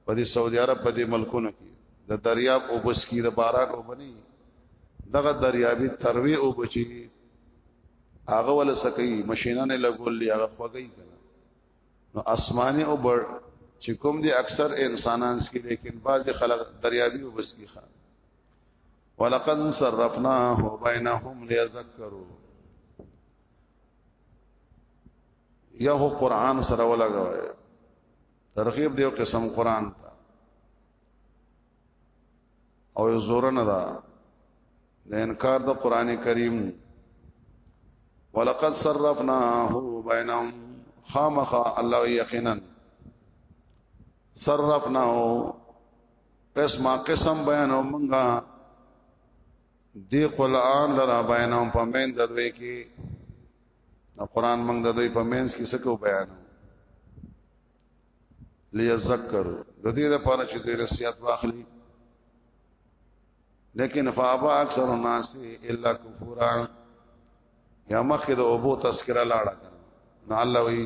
په دې سعودي عرب په دې ملکونو کې د دریاب او بس کې د باران او بني دغه دریابي تروي او بچي هغه ول سکی ماشينانه لګولې هغه خوګي کنه نو اسماني او بر چې کوم دي اکثر انسانان سکی لیکن بعض خلک دریابي او بس کې خان ولقد صرفناه بينهم ليذكروا یا هو قران سره ولګوي ترغیب دیو قسم قران ته او زور نه دا د انکار د قران کریم ولقد صرفناه بینهم خامخ الله یقینا صرفناه قسمه قسم بیانو منګه دی قران لرا بیانوم په مین د دوی کې نو قران موږ د دوی په مینس کې څه کو بیان لیذکر د دې لپاره چې د رسیات واخلي لیکن فابا اکثر الناس الا کفران یا مخکې د اوبو تذکرہ لاړه نو الله وی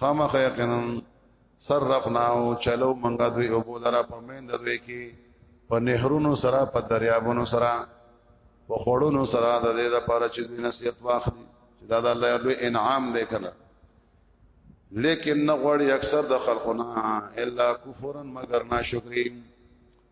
خامخ یقینا صرفنا او چلو منګه دوی اوبو لرا په مند دوی کې په نهرونو سره په دریابونو سره په خړونو سره د دې لپاره چې دوی نصیحت واخلي چې دا د الله یو انعام دی کله لیکن نغوړی اکثر د خلقنا الا کفرن مگر ناشکری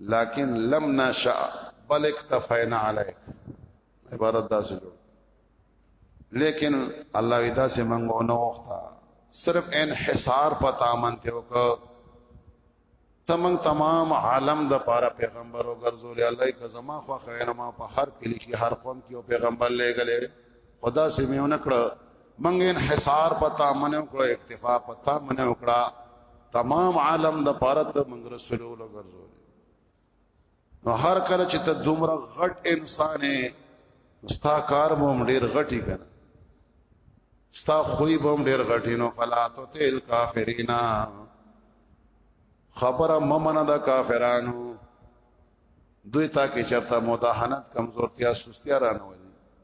لكن لم نشاء بل اكتفينا عليك عبارت دا سجو لیکن الله ودا سے منگو نو وختا صرف انحصار پتا منته وک تمن تمام عالم د پاره پیغمبر او ګرځول الله ک زما خو خیر ما په هر کلی کې هر قوم کې پیغمبر لګلې خدا سي میونه کړ منګ انحصار پتا منو کړو اکتفا پتا منو کړا تمام عالم د پارت منګ رسول الله ګرځو نو هر کله چې ته دومره غټ انسان یې ستا کار به هم ډیر غټي کنه ستا خوې به هم ډیر غټي نو فلا تو تل کافرینا خبره ممنه د کافرانو دوی تا کې چرته مداهنت کمزورتیا سستیا رانه وي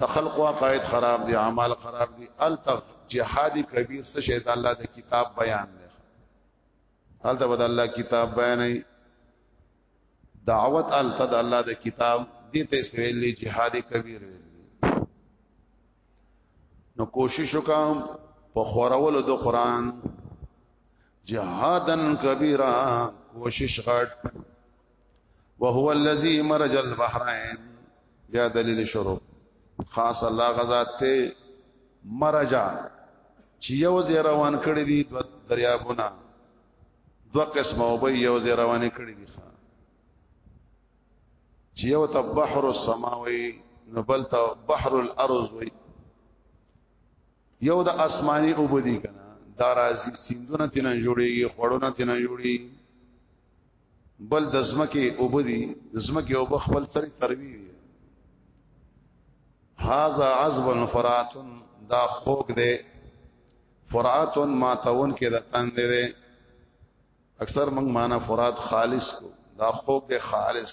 د خلقو عقاید خراب دي اعمال خراب دي التف جهاد کبیر څه شی د الله د کتاب بیان دی الته بد الله کتاب بیان نه دعوت الته د الله د کتاب دې ته سویل جهاد کبیر ویل نو کوشش وکم په خورولو د قران جهادن کبیره کوشش غټ وهو الذي مرج البحرين بیا دلیل شروع خاص الله غزاد ته مرجا چې یو ځای روان کړی دي دو دریابونه دو قسمه او به یو ځای روان کړی دي چې یو ته بحر السماوي نو بل ته بحر الارض وي یو د اسماني اوبدي کنه دا راځي سیندونه تینا جوړيږي خړونه تینا جوړيږي بل د زمکه اوبدي د زمکه اوب خپل سری تروي هاذا عذب فرات دا خوک دی فرات ما تون کې د تند دی اکثر موږ معنا فرات خالص کو دا خوک دی خالص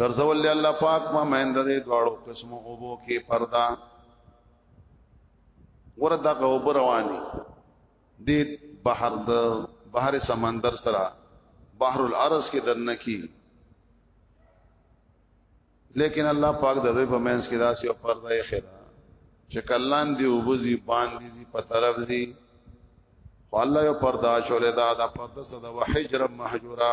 ګرځول الله پاک ما مند دې دواړو قسمو اوبو کې پردا وردا غوب رواني دې بحر د بحر سمندر سره بحر الارض کې دنه کی لیکن الله پاک د دوی په مینس کې داسې او پردا یې خیره چې کلان دی وبزي باندې دي په طرف دي خو الله یو پردا شولې دا د پردا صد وحجر محجورا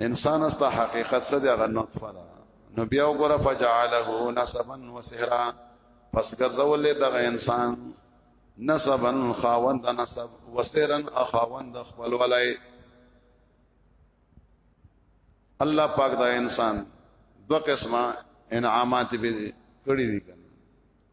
انسان است حقیقت څه دی هغه نطفه ده نو بیا وګوره فجعله نسبا وسهرا پس ګرځولې دغه انسان نسبا خاوند نسب وسرا اخاوند خپل ولای الله پاک دا انسان دو قسمه انعامات به کړی دي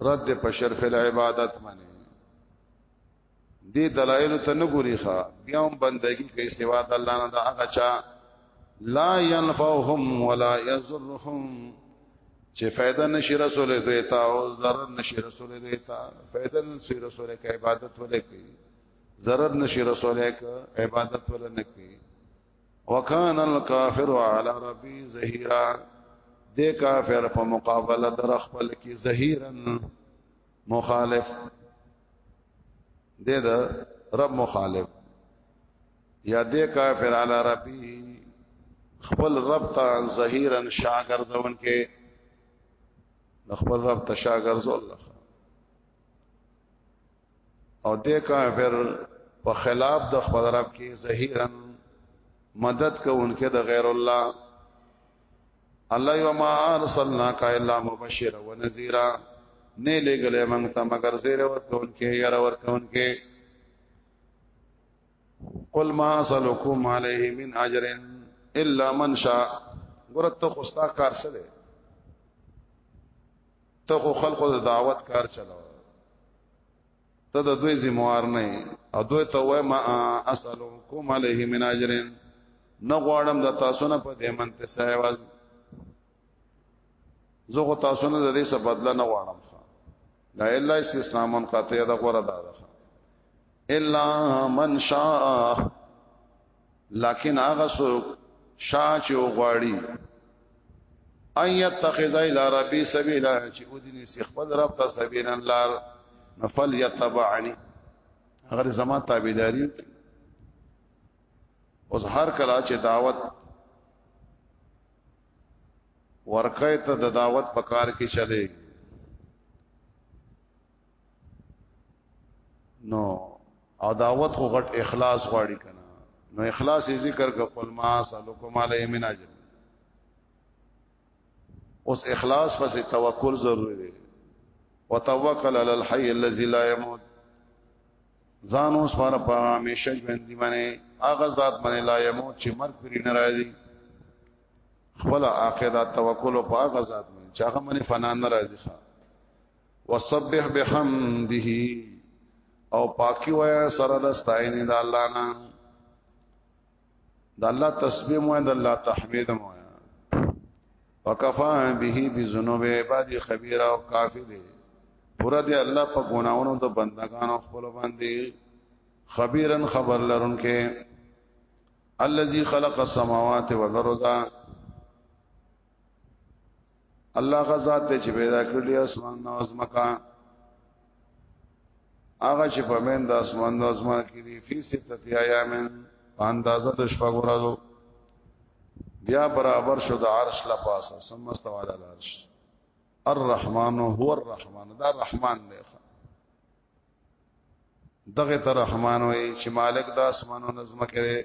رد په شرف العبادت باندې دې دلایل ته نه ګوري ښا بیا هم بندگی کوي سوا د الله نه دا هغه چا لا ينفعهم ولا يضرهم چې فائدہ نشي رسول دوی تا او ضرر نشي رسول دوی تا فائدہ نشي رسول کې عبادت ولې کوي ضرر نشي رسول کې عبادت ولې نه کوي وکان الکافر علی ربی ظهیرا د کافر په مقابله در خپل کې ظهیرن مخالف د رب مخالف یا د کافر علی ربی خپل رب ته ظهیرن شاګر ځون کې خپل رب ته شاګر ځول او دې کافر په خلاف د خپل رب کې ظهیرن مدد کوونکې د غیر الله الله یما ارسلنا کا الا مبشرا ونذیرا نه لګلې مونږ ته مگر زیر ورکوونکې ير ورکوونکې قل ما سلکم علیه من اجر الا من شاء ګورته خوستا کار سره ته خو خلکو د دعوت کار چلاو ته د دوی ذمہوار نه او دوی ته وای ما اسلمکم علیه من اجر نه غواړم د تاسو نه په دې منته سایواز زه خو تاسو نه د دې څه بدله نه غواړم دا الا استثناء منقطع دا غره دا الا من شاء لکن هغه څوک شاه چې وغواړي ان يتخذ الى ربي سبيلا چې ودني سي خپل رب ته سبيلا لار نفل يتبعني اگر زما تابعداري اوس هر کله چې دعوت ورکه ته د دعوت په کار کې چلے نو او دعوت خو غټ اخلاص غواړي کنه نو اخلاص یې ذکر ک قل ما سلکم علی من اجر اوس اخلاص پس توکل ضروری دی وتوکل علی الحی الذی لا يموت ځان اوس پر په همیشه ژوند دی باندې هغه ذات باندې لا يموت چې مرګ پرې نه راځي خپل عقیده توکل او هغه ذات باندې چې هغه باندې فنا نه راځي وسبح بحمده او پاکي وایا سره د ستاینې د الله نه د الله تسبیح مو د الله تحمید مو وکفا به بذنوب عباد خبير او کافی دی پورا دی الله په ګناونو د بندگانو خپل باندې خبيرن خبر لرونکې الذي خلق السماوات والارض الله غزاد ته چې پیدا کړی اسمان نو ازمکا هغه چې په من د اسمان نو ازما کې دی فی ستت ایامن په اندازه د شپږ ورځو بیا برابر شو د عرش لپاسه ثم استوى على العرش الرحمن هو الرحمن دا رحمان دی دغه ته رحمان وای چې مالک د اسمانو نظم کړي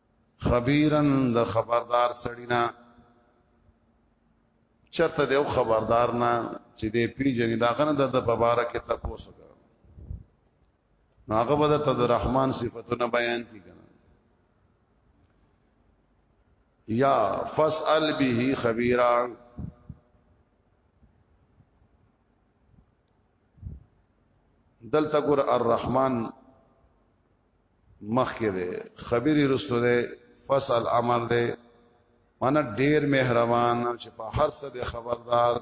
خبيرن د خبردار سړینا چرته دیو خبردار نه چې دې پیژنې دا غنه د مبارک ته پوسو هغه به د رحمان صفاتونه بیان کیږي یا فسأل به خبيرا دلته ګور الرحمن مخکې ده خبري رسو ده فصل امر ده مانا ډیر مهربان چې په هر څه به خبردار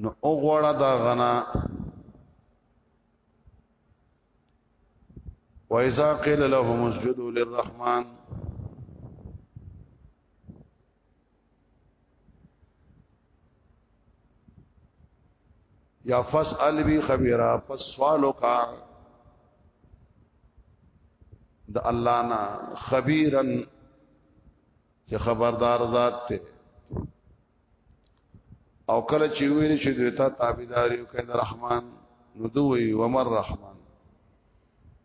نو اوغړه دا غنا وایذا قیل لهم اسجدوا للرحمن یا فسأل بی خبیرا پس سوالو کا د الله نا خبیرن چې خبردار ذات ته او کله چې ویل چې دوی ته تابعداري وکړي د رحمان نو دوی ومر رحمان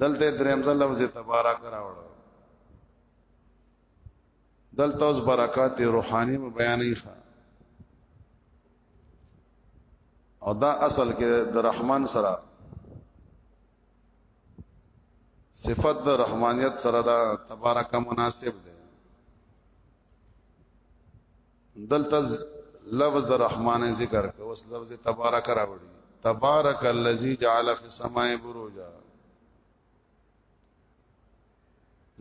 دلته دریم ځل لفظ تبارک راوړ دلته اوس برکات روحاني بیانې ښه او دا اصل کې د رحمان سره صفت د رحمانیت سره دا تبارک مناسب دی دلته لفظ الرحمن ذکر کو اوس لفظ تبارک راوړي تبارک الذی جعل فی السماء بروجا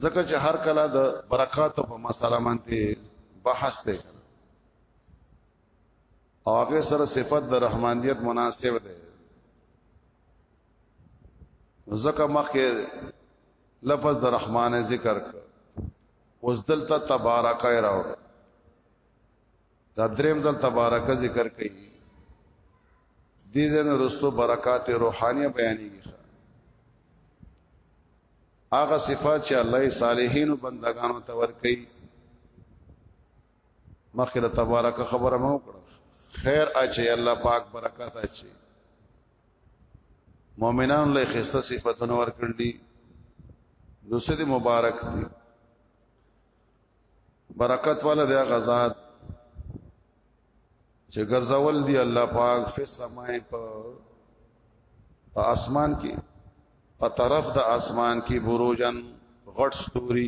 ځکه چې هر کله د برکات په مسله باندې بحث ته او هغه سره صفت د رحمانیت مناسب ده ځکه مخکې لفظ د رحمان ذکر اوس دلته تبارک راو دا دریم ځل تبارک ذکر کړي دې ځن رستو برکات روحانیه بیانېږي هغه صفات چې الله صالحین او بندگانو ته ور کوي مخکې تبارک خبره مو کړه خیر اچي الله پاک برکات اچي مؤمنان له خسته صفاتونه ورکړل دي نو سید مبارک دی برکت والا دی غزاد چې ګرځول دی الله پاک په سماي په اسمان کې په طرف د اسمان کې بروجن غټ ستوري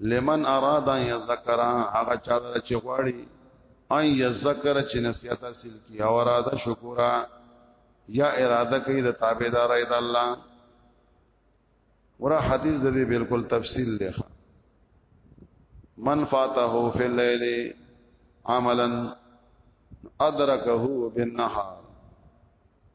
لمن اراد ان یذکر هغه چا در چې غواړي ان یذکر چې نصیحت حاصل کی او اراده شکورا یا اراده کوي د تابعداري د الله ورا حدیث د دې بالکل تفصیل لخوا من فاته فی الليل عملا ادرکه بالنهار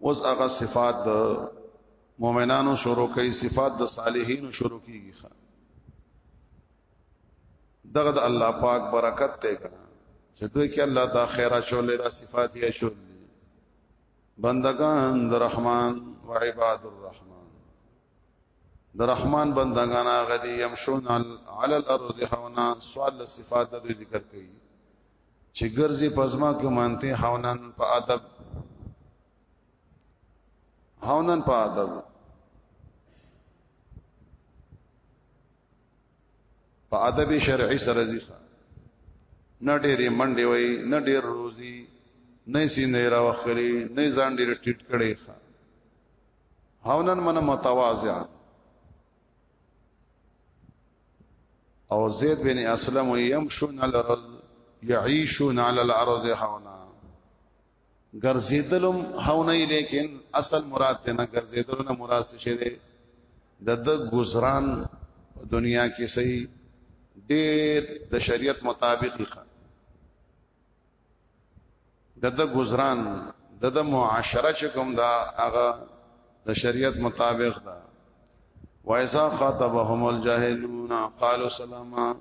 اوس هغه صفات د مؤمنانو شروع کوي صفات د صالحینو شروع کیږي دغه د الله پاک برکت ته کړه چې دوی کې الله تا خیره شولې دا صفات یې شولې بندگان د رحمان و عباد الرحمن د رحمان بندگان هغه دي يمشون علی الارض حونا سوال صفات د ذکر کوي چې ګرځي پزما کې مانته حونن په ادب حونن په ادب په ادب شرعي سره ځي نه ډېرې منډې وای نه ډېر روزي نه سینې را وخري نه ځان ډېر ټیټ کړي حونن من متواضع او زید بن اسلم یمشون علی الارض یعیشون علی الارض حونا ګرځیدلم حونا لیکن اصل مراد ته نه ګرځیدل نه مراد شه دی د د گزاران دنیا کې صحیح ډېر د شریعت مطابق دغه گزاران دغه معاشره چې کوم دا هغه د شریعت مطابق ده وایسا خاطبهم الجاهلون قالوا سلاما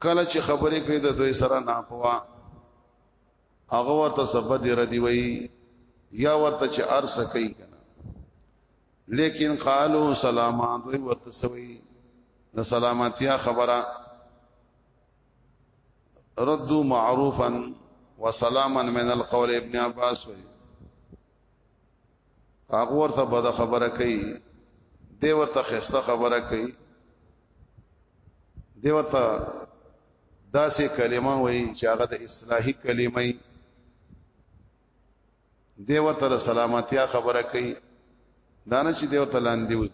کله چې خبرې کوي د دوی سره ناپوا هغه ورته سبد دی ردی وی یا ورته چې ارس کوي کنه لیکن قالوا سلاما دوی ورته سوي د سلامتیا خبره رد معروفا وسلاما من القول ابن عباس وی هغه ورته بد خبره کوي دی ورته خسته خبره کوي دی ورته داسې کلمه وایي چې هغه د اصلاحي کلمه دی ورته د سلامتیا خبره کوي دانه چې دی ورته لاندې و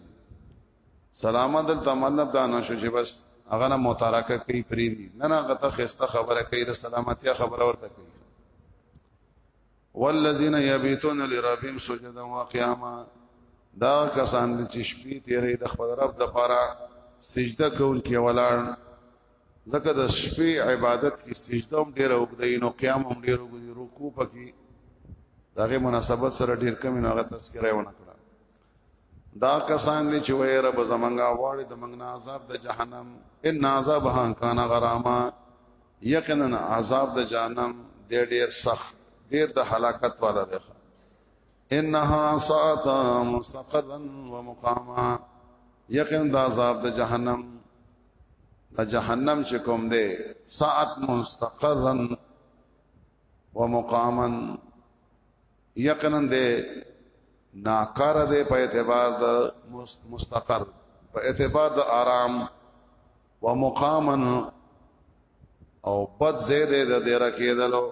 سلامت دلته مطلب دا نه شو چې بس هغه نه متارکه کوي پری دي نه نه غته خسته خبره کوي د سلامتیا خبره ورته کوي والذین یبیتون لربهم سجدا وقیاما دا کسان چې شپې تیرې د خپل رب د پاره سجده کوونکي ولاړ ځکه د شپې عبادت کې سجده هم ډیره وګدای نو قیام هم ډیره وګدای رکوع پکې دغه مناسبت سره ډیر کم نه غا تذکرہ ونه کړه دا کسان دي چې وای رب زمنګا واړي د منګنا عذاب د جهنم ان عذاب هان کان غراما یقینا عذاب د جهنم ډیر ډیر سخت ډیر د هلاکت والا دی انها ساعت مستقرا ومقاما یقین دا عذاب د جهنم د جهنم چې کوم دی ساعت مستقرا ومقاما یقینا دی ناکار دی په اعتبار د مستقر په اعتبار د آرام ومقاما او بد زیده د دیره کېدلو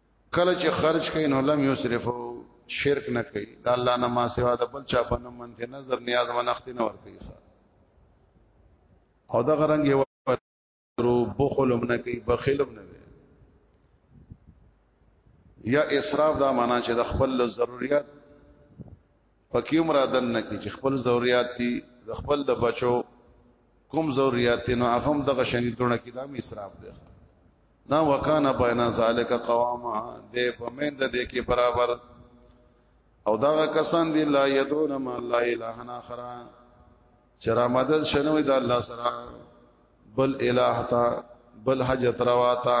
کله چې خرج کوي نو لم یسرفو شرک نه کوي دا الله نه ما سوا د بل چا په نمن ته نظر نیاز منخت نه ور کوي او دا غرنګ یو رو بخلم نه کوي بخیلم نه کوي یا اسراف دا معنا چې د خپل ضرورت پکې هم را دن نه کی چې خپل ضرورت دي د خپل د بچو کوم ضرورت نو هغه هم دغه شنی تونه کې دا می اسراف دی نا وکانا بین ذالک قواما دې په مند دې کې برابر او دا کسان دی لا یدون ما لا اله الا اخر چرا مدد شنوې د الله سره بل الہ تا بل حجت روا تا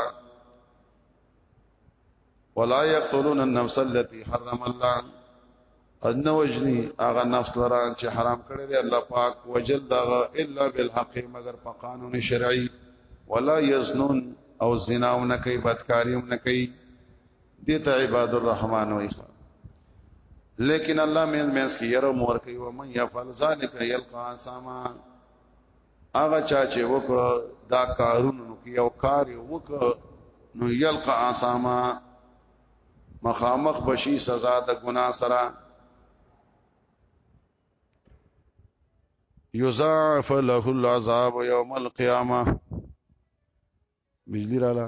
ولا يقتلون النفس التي حرم الله ان وجني هغه نفس لرا چې حرام کړی دی الله پاک وجل دا الا بالحق مگر په قانون شرعي ولا يزنون او زنا هم نه کوي بدکاری هم نه کوي دته عباد الرحمن وي لیکن الله مینس مینس کی یره مور کوي و من يفعل ذلك يلقى ساما هغه چا چې وکړ دا کارونه نو یو کار وکړ نو یلقا اساما مخامخ بشي سزا د ګنا سره یضاعف له العذاب یوم القیامه بجلی رااله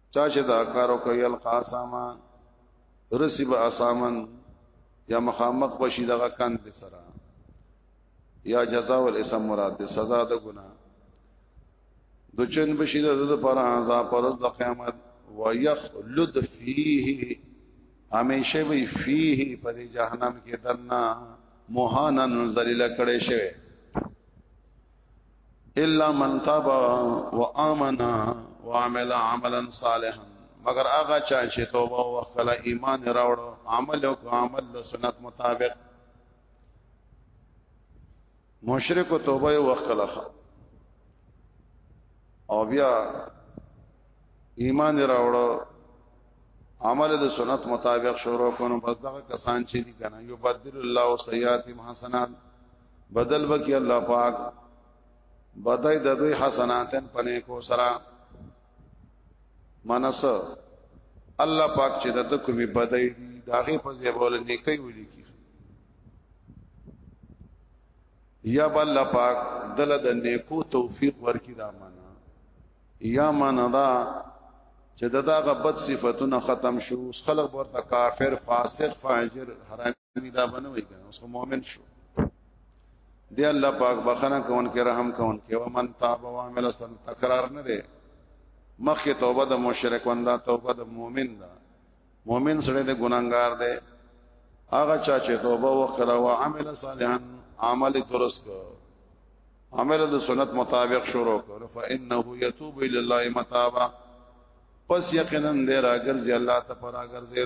چا چې دا کارو کوي القاسما رسی به اسامن یا مخامخ بشي دغه کند سره یا جزاء الاسم مراد ده سزا د ګنا دچن بشي د پر عذاب پرز د قیامت ويخلد فيه همیشه وی فيه په جهنم کې درنا موهانن ذلیل کړي شوی الا من تاب وامن وعمل عملا صالحا مگر هغه چا چې توبه او خپل ایمان راوړ عمل او عمل له سنت مطابق مشرک توبه او خپل او بیا ایمان راوړ عمل د سنت مطابق شروع کونو بس دغه کسان چې دي کنه یو بدل الله سیئات حسنات بدل وکي الله پاک بدای د دوی حسناتن پنه کو سرا منس الله پاک چې د تو کومي بدای داغه په زیبول نیکي ولي کی یا الله پاک دل د نیکو توفیق ورکی دا معنا یا معنا دا چې دغه بد صفاتونه ختم شو خلک ورته کافر فاسق فاجر حرام دا بنه وي کنه اوس مؤمن شو دی الله پاک بخنه کون کې رحم کون کې ومن تاب و عمل سن تکرار نه دی مخه توبه د مشرک وندا توبه د مؤمن دا مؤمن سره د ګناګار دی هغه چا چې توبه وکړه او عمل صالحا عمل درست کو عمل د سنت مطابق شروع کړو فانه يتوب الى الله متابا پس یقینا دې راګرځي الله ته پر راګرځي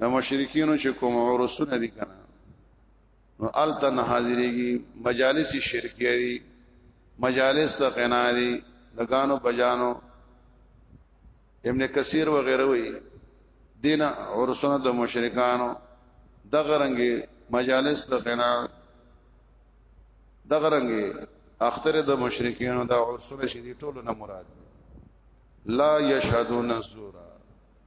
د مشرکینو چې کوم عرسونه دي کنه نو الته نه حاضرېږي مجالس شرکیه دي مجالس ته قنا دي لګانو بجانو ابن کثیر وغیرہ وی دین عرسونه د مشرکانو دغه رنګي مجالس ته قنا دغه رنګي اختر د مشرکینو د عرسونه شری ټولو نه مراد لا یشهدون الزور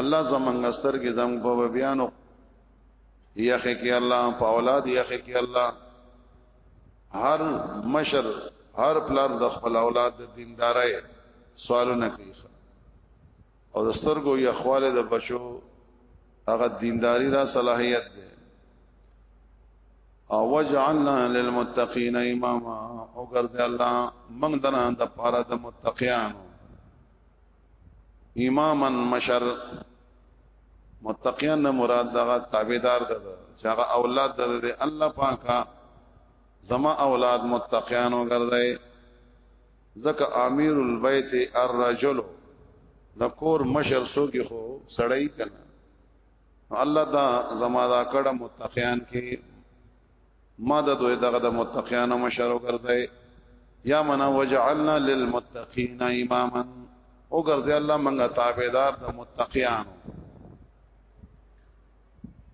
الله زمنګ استر کې زم په بیانو یخه کې الله په اولاد یخه کې الله هر مشر هر پلار د خپل اولاد د دیندارۍ سوالونه کوي او د سترګو یا خواله د بچو هغه دینداری دا صلاحیت ده او وجعلنا للمتقین اماما او ګرځي الله موږ دنا د پاره د متقیانو اماما مشر متقیان نه مراد دغه تابعدار ده چې هغه اولاد ده د الله پاکا زما اولاد متقیان وګرځي زکه امیر البیت الرجل د کور مشر سوګي خو سړی کنه الله دا زما دا کړه متقیان کې ما د دوی دغه د متقینانو مشر وګرځي یا منا وجعلنا للمتقین اماما او ګرځي الله منګه تابعدار د متقیانو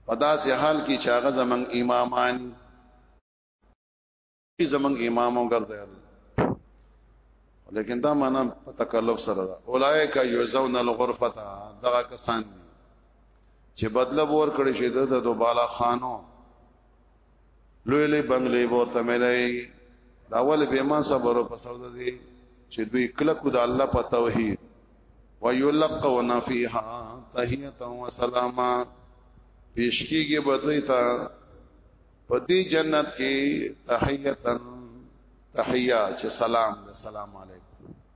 پدا سه حال کی چاغه زمنګ امامان زمنګ امامو ګرځي لیکن دا معنا تکلف سره ده اولایک یوزون الغرفه دا کسان چې بدله ور کړی شي د دو بالا خانو لوی لوی بنگلې به ته ملای دا ول به ما صبر او پسود دي چې دوی کله کو د الله په توحید ويلقون فيها تحيه وسلاما پیش کیږي بدوی تا پدی جنت کې تحیتن تحیا چې سلام سلام علیکم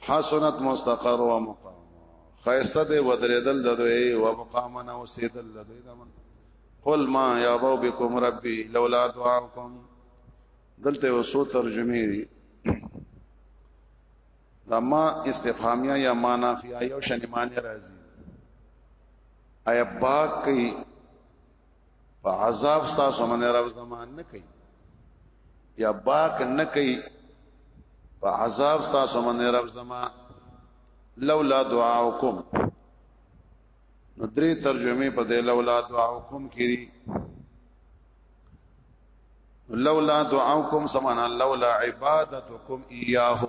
حسنت مستقر و مقام خیسته دی ودریدل د دوی و مقامن او سیدل د دوی دمن قل ما یابو بكم ربي لولا دعاكم دلته وسو ترجمه دي دا ما استفهامیه یا ما نافیه یو شنی معنی راځي ایا باک کوي په عذاب تاسو باندې رب زمان نه کوي یا باک نه کوي په عذاب تاسو باندې رب زما لولا دعاوکم نو درې ترجمه په دې لولا دعاوکم کې دي لولا دعاوکم سمانا لولا عبادتکم ایاه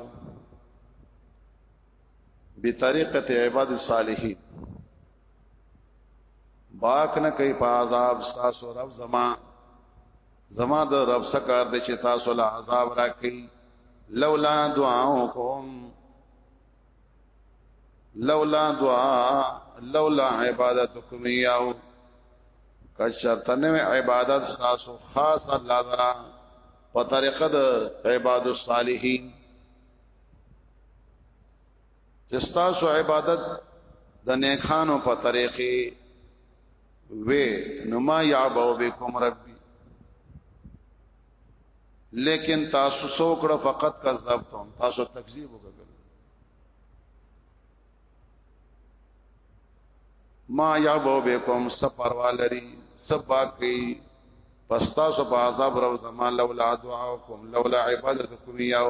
بطریقه عباد الصالحین باک نه کوي په عذاب تاسو رب زما زما د رب سکار د چې تاسو له عذاب راکړي لولا دعاوکم لولا دعا لولا عبادتکم یاو کشرتنه عبادت تاسو خاص الله درا په طریقه د عباد الصالحین چې تاسو عبادت د نیکانو په طریقې وې نو ما یعبو بكم ربي لیکن تاسو سوکړه فقط کذبتم تاسو تکذیب وکړل ما یعبو بكم سفر والری سبا کوي پستا سو په عذاب رو زمان لولا دعاکم لولا عبادتکم یاو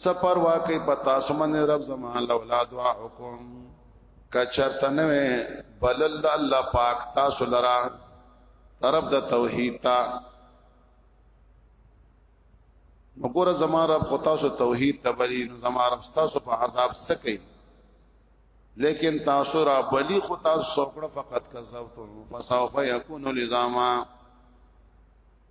سپر واقع پتا سمن رب زمان لولا دعا حکم کچرت نوې بلل د الله پاک تاسو لرا طرف د توحید تا وګور زمان رب خو تاسو توحید ته بلی نو زمان رب تاسو په عذاب سکه لیکن تاسو را بلی خو تاسو سوکړه فقط کذبتم فسوف یکون لزاما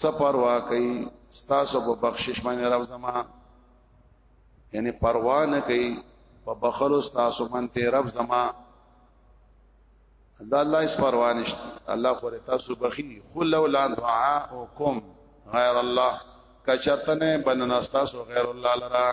سپروا کوي ستاسو په بخشش باندې رب زما یعنی پروا نه کوي په بخلو ستاسو باندې رب زما دا الله اس پروا نشته الله خو تاسو بخي خو لولا دعاءکم غیر الله کچرتنه بننا تاسو غیر الله لرا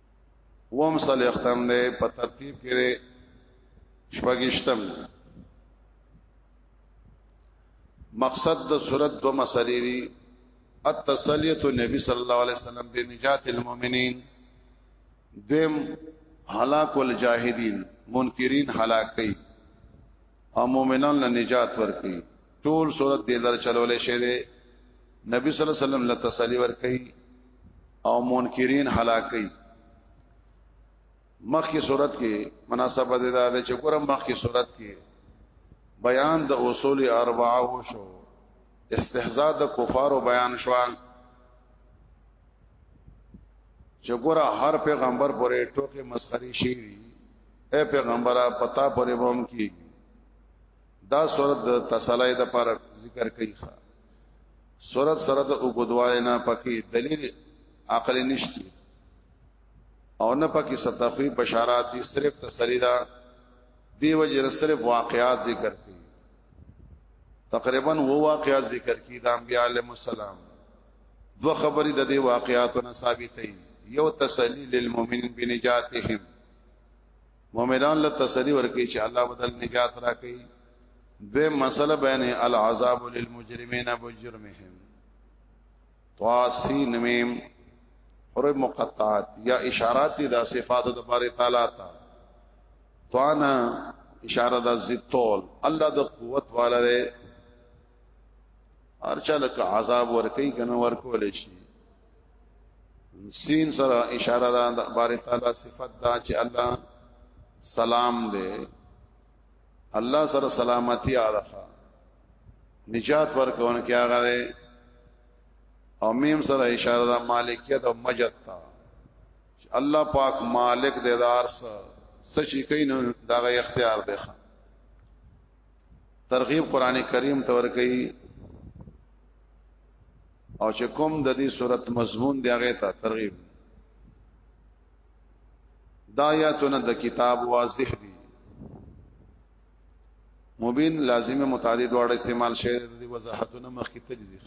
وم صلیختم دې په ترتیب کې دې شپږشتم مقصد د صورت دو مسلې دي التسلیت نبی صلی الله علیه وسلم به نجات المؤمنین دیم هلاک الجاهدین منکرین هلاکی او مؤمنان له نجات ورکړي ټول صورت دې در چلولې شه دې نبی صلی الله علیه وسلم له تسلی ور کوي او منکرین هلاکي مخکې صورت کې مناسبه ده دا چې ګورم مخکې صورت کې بیان د اصول اربعه وو شو استهزاء د کفارو بیان شو چې ګوره هر پیغمبر پورې ټوکې مسخري شي اے پیغمبره پتا پورې بوم کیږي دا صورت د تسلی د پر ذکر کوي صورت سره د وګدوال نه پکې دلیل عقل نشته او نه پکې ستخوی بشارات دي صرف تسلی دا دی وجه صرف واقعات ذکر کوي تقریبا وو واقعات ذکر کی د انبیاء علیهم السلام دو خبرې د دې واقعاتو نه ثابتې یو تسلی للمؤمنین بنجاتهم مؤمنان له تسلی ورکړي چې الله بدل نجات راکړي دوی مسله بین العذاب للمجرمین بجرمهم طاسین میم اور مقطعات یا اشارات دا صفات د بار تعالی تا طانا اشاره د زتول الله د قوت والا دی ارچا لک عذاب ورکی کنه ورکول شي سین سره اشاره ده د بار تعالی صفت دا چې الله سلام دې الله سره سلامتی اړه نجات ورکون کې هغه ده او میم سره اشاره ده مالکیت او مجد تا الله پاک مالک دې دار سره سچې کین دا غي اختیار ده ترغیب قران کریم ته ورکړي او چې کوم د دې صورت مضمون دی هغه ته ترغیب دایاتونه د کتاب واضح دي مبین لازمه متعدد وړ استعمال شي د وضاحتونه مخکې ته دي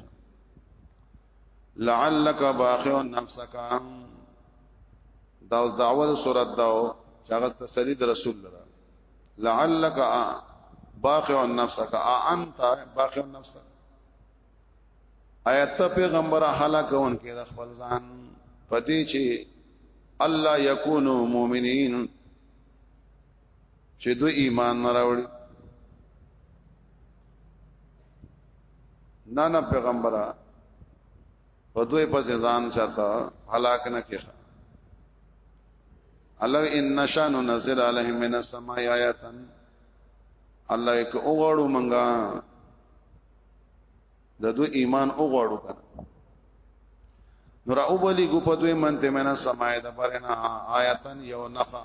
لعلک باخع نفسک دا دعوه صورت دا چې هغه تسلی د رسول الله لعلک باخع نفسک انت باخع نفسک آیت پیغمبر هلاکون کې د خپل ځان پدې چې الله یکونو مؤمنین چې دوی ایمان نه راوړي نه نه پیغمبره په دوی پس ځان چاته هلاک نه کړي الله ان نشان نزل عليهم من السماء آیات الله یک اوغړو منګه د دوی ایمان اوغړو کنه نور او بلی ګو په دوی منته منا سمای د پرنا آیاتن یو نخا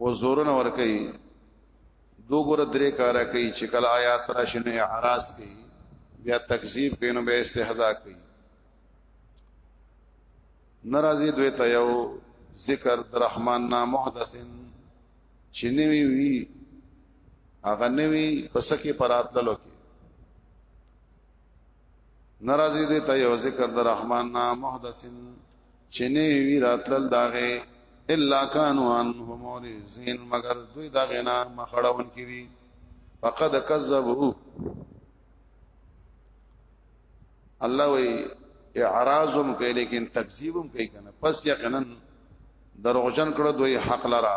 او زورونه ور کوي دو ګور درې کارا کوي چې کله آیات راشنه اعراض کوي بیا تکذیب کوي نو به استهزاء کوي ناراضي دوی ته یو ذکر الرحمن نا محدثن چې نوی وی هغه نوی پسکه پراتللو کې ناراضي دي ته یو ذکر د رحمان نا محدثن چنه وی راتل داغه الا كانوا عنه مورزين مگر دوی دا غنا مخړون کړي فقد كذبوا الله وی اعراضم کوي لیکن تکذیبم کوي کنه پس یقینا دروغجن کړه دوی حق لرا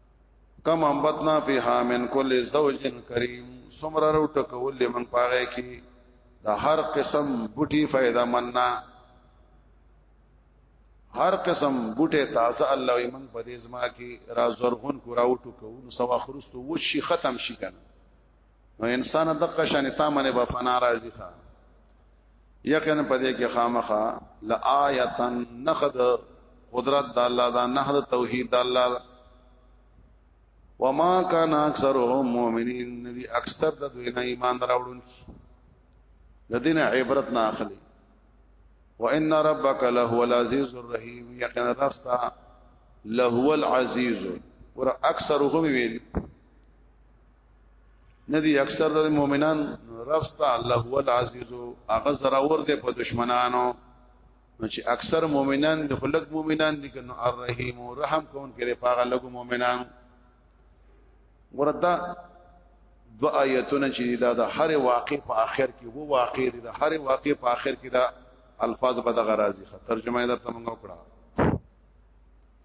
کم انبتنا فیها من کل زوج کریم سمر رو ټکول لمن پاغه کی دا هر قسم بوټي فائدہ مننا هر قسم بوټي تازه الله یې من په دې زما کې را زرغون کو راو ټکو نو سوا خرستو وشي ختم شي کنه نو انسان دغه شان تا منه په فنا راځي ښا یقین په دې کې خامخا لآیتن نخد قدرت د الله دا نهد توحید د الله وما کان اکثرهم مؤمنین ندی اکثر د دوی نه ایمان راوړون د دین عبرت نه اخلي وان ربک له هو العزیز الرحیم یقین رستا له هو العزیز ور اکثرهم ویل ندی اکثر د مؤمنان رفستا الله هو العزیز هغه زراور دی په دشمنانو نو چې اکثر مؤمنان د خلق مؤمنان دي کنه الرحیم رحم کون کړي پاغه لګو مؤمنان ورته دو آیتونه چې دا د هر واقع په آخر کې وو واقع دي د هر واقع په آخر کې دا الفاظ به د غرازي ترجمه یې درته موږ وکړه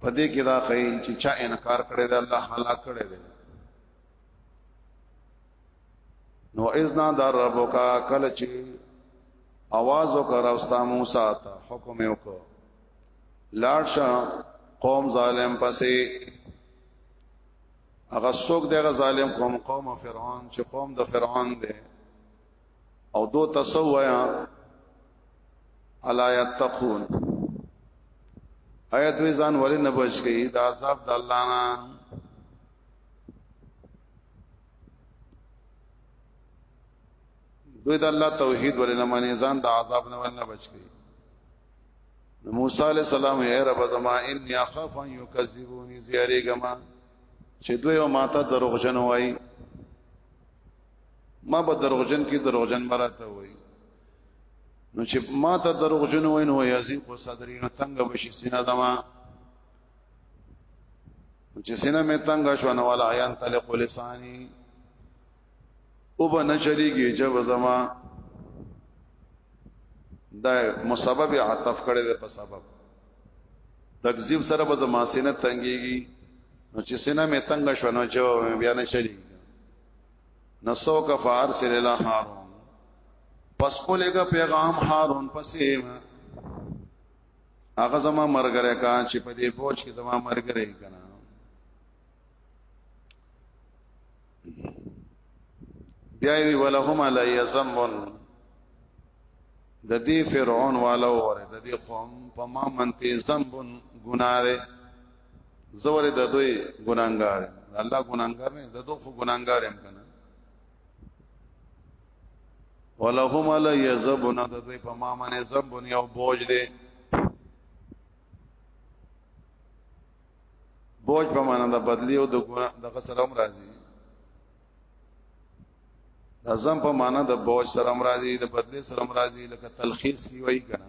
پدې کې دا خې چې چا انکار کړی دا الله هلاک کړی دی نو اذنا در ربک کل چې आवाज وکړ او ستا موسی ته حکم وکړ لاړ شه قوم ظالم پسې هغه څوک دغه ظالم قوم قوم فرعون چې قوم د فرعون دی او دو تسویا الا یتقون آیت وی ځان ولې نه بچ کی د عذاب د الله نه دوی د الله توحید ولې نه مانی ځان د عذاب نه ولنه بچ کی موسی علی السلام یې رب زما ان یخاف ان یکذبونی زیری گما چې دوی او ماته دروغجن وای ما به دروغجن کې دروغجن براته وای نو چې ما ته دروغجن وای نو یزي کو صدرې نه تنگ بشي سینه دما چې سینه مې تنگ شو نو ولا عیان تلق لسانی او به نه چریږي چې زما دا مسبب عطف کړي ده په سبب تکذیب سره به زما سینه تنګيږي نو چې سینه مې تنگ شو نو جواب مې بیا نه چلیږي نسو کا فارسل الى هارون پس اولګه پیغام هارون پسې هغه زما مرګره کا چې په دې بوج کې زما مرګره کنا بیا وی ولهم علی ذنبن د دې فرعون والو ور د دې قوم په ما منته ذنبن ګناه ده زوره د دوی ګناګار الله ګناګار نه د دوی خو ګناګار هم کنه ولهم علی زبن د دوی په ما باندې زبن یو بوج دی بوج په معنا د بدلی او د ګنا د غسر هم راځي اعظم په معنا د بوج سره هم راځي د بدلی سره هم راځي لکه تلخیص دی وای کنه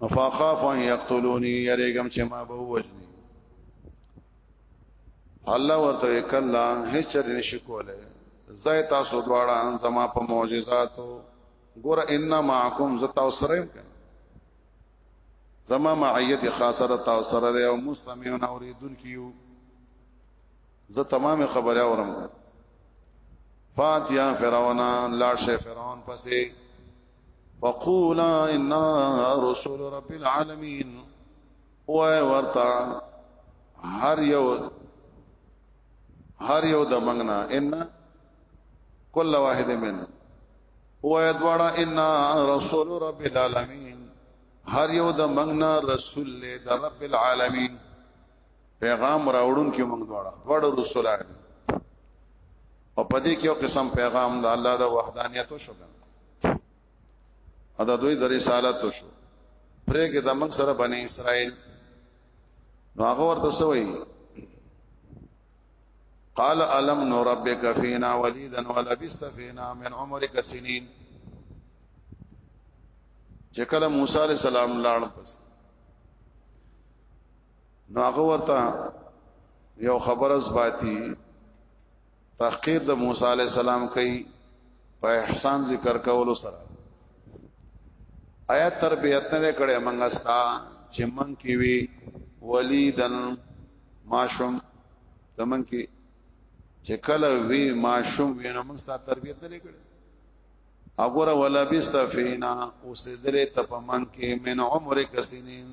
فخاف ان يقتلوني يريګم چې ما به وجني الله ورته کلا هیڅ نشي کوله زای تاسو دواړه زما په معجزاتو ګور ان معکم زتا وسره زما معیت خاصه تاسو سره دی او مستمعون اوریدون کیو زه تمامه خبره اورم فاتیا فرعون لا شی فرعون پسې فقولا ان رسول رب العالمین او ورتا هر یو هر یو د منګنا ان کل واحد من او ادواړه ان رسول رب العالمین هر یو د منګنا رسول له رب العالمین پیغام راوړون کې موږ دواړه دواړه رسولان او په دې کې یو قسم پیغام د الله د وحدانیت شو ادا دوی د رسالت شو پرې کې د موږ سره بنی اسرائیل نو هغه ورته سوې قال الم نربك فينا وليدا ولبست فينا من عمرك سنين چې کله موسی عليه السلام لاړ پس نو هغه ورته یو خبر از باتی تحقیر د موسی علی السلام کوي په احسان ذکر کولو سره آیا تربیت نه کړي منګه ستا چې من کې وی ولیدن ماشوم تمن کې چې کله وی ماشوم وینم موږ ستا تربیت نه کړي اګوره ولا بستفینا اوس درې تپمن کې من عمر کسنین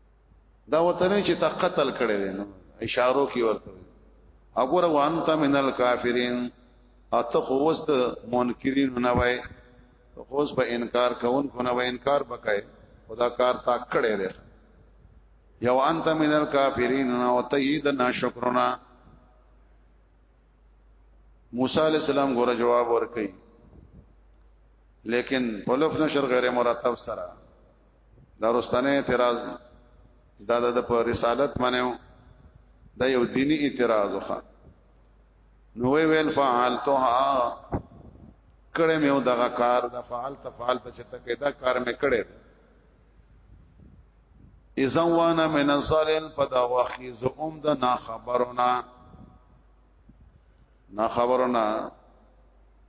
دا وطن چې تا قتل کړي دي نو اشارو کې ورته اګور وانت من الکافرین اته خوست منکرین نه وای خوست به انکار کوون کو نه وای انکار وکای خدا کار تا کړي دي یو انت من الکافرین او تید ناشکرنا موسی علی السلام ګوره جواب ورکړي لیکن پلوف نشر غیر مرتب سره دا رستنه اعتراض دا د په رسالت منو دا یو دینی اعتراض وخا نو ویل فعلتها کړه مې او دغه کار د فعال تفعال په چته کې دا کار مې کړې اذا وانا من الظالم پدا واخیز اوم د نا خبرنا نا خبرونه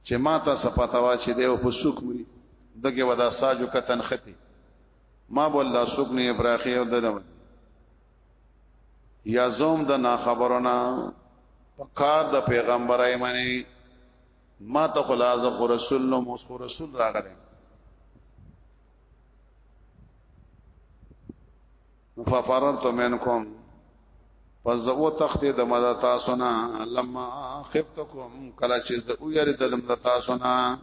چې ما ته سپاتوا چې دیو په سوق مري دغه ودا ساجو کتن ختی ما بول لا سوق نه ابراخي او دلم یا زوم د نا خبرونه پکار د پیغمبرای منی ما ته خلاص رسول نو مو رسول راغلی ففررت منکم پس د او تخت د مدد تاسو نه لما خفتکم کلا چې د او یری د لم تاسو نه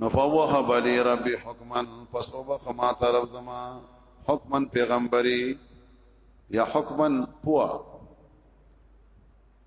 نفوه بلی ربی حکما پس او بخ ما طرف زما حکما پیغمبري یا حکما پوا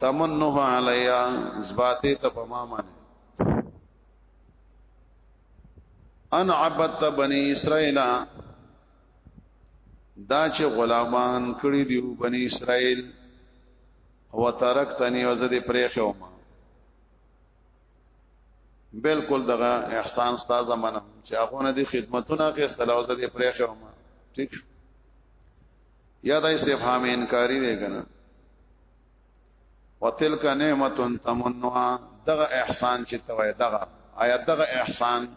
تمنه علیا زباته ته په ما باندې ان عبدت بنی اسرائیل دا چې غلامان کړی دی بنی اسرائیل او ترکتنی او زه دې پرې خو ما بالکل دغه احسان ستاسو منم چې هغه نه دي خدمتونه کې استلاوزه دې پرې خو ما ٹھیک یا دا استفهام انکاری دی کنه وتلک نعمت تمنها دغه احسان چې توای دغه آیا دغه احسان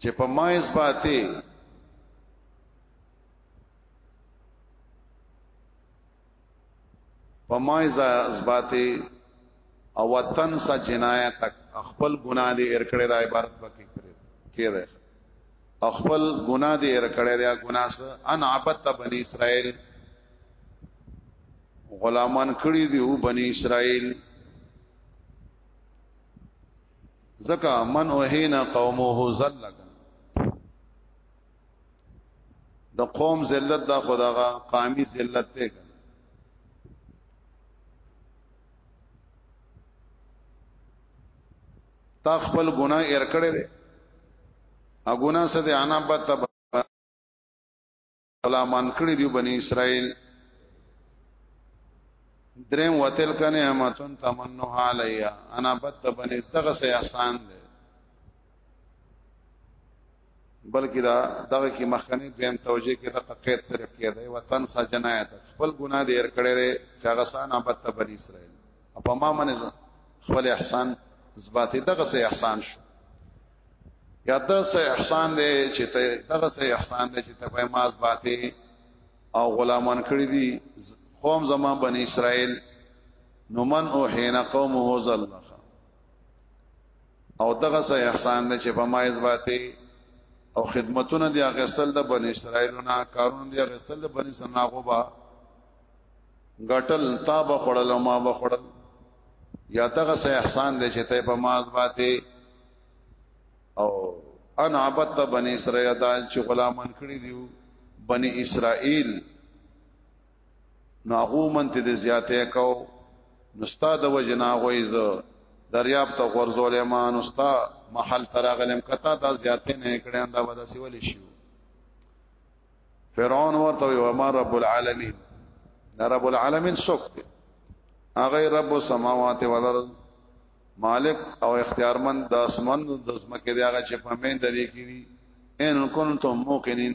چې په ما اثباتې پمایزا اثباته او وطن سا جنایت خپل ګناه دې ار کړې دا عبارت پکې کړې کې ده خپل ګناه دې ار کړې دا ګناه سه ان عبادت بنی اسرائیل غلامان کړی دی او بنی اسرائیل زکا من اوهینا قومه زلک د قوم ذلت دا خداغه قامي ذلت ته تا خپل ګناه ایر کړی دی ا ګناه څه دی انا بد تب غلامان کړی دی بنی اسرائیل درم وتل کنه امتون تمنو علیا انا بد تب نه تغه احسان دی بلکې دا دغه کې مخکنی دویم توجیه کې د قید صرف کې دی وطن سا جنایت خپل ګناه دې هر کړی دی چې هغه سان ابد ته بنی اسرائیل په ما باندې خپل احسان زباتې دغه سه احسان شو یا دغه سه احسان دی چې ته دغه سه احسان دی چې ته په ما زباتې او غلامان کړی دي قوم زمان بنی اسرائیل نو من او حين قومه ظلم او دغه سه احسان دی چې په ما اثباتي او خدمتونه دی اغستل د بنی اسرائیل نه کارونه دی اغستل د بنی سناغو با غټل تا به خړل ما به خړل یا دغه سه احسان دی چې ته په ما اثباتي او ان عبدت بنی اسرائیل دا چې غلامان کړی دیو بنی اسرائیل نو هغه منته دې زیاته کو نو ستا د وجنا غویز دریاب ته غرزولې ما نو ستا محل تراغلم کتا دا زیاته نه کړې دا ودا سیول شي فرعون ورته یو ما رب العالمین دا رب العالمین څوک دی هغه رب السماوات والارض مالک او اختیارمند د اسمان د زمکه دی هغه چې په مین د دې کې ان کنتم موقنین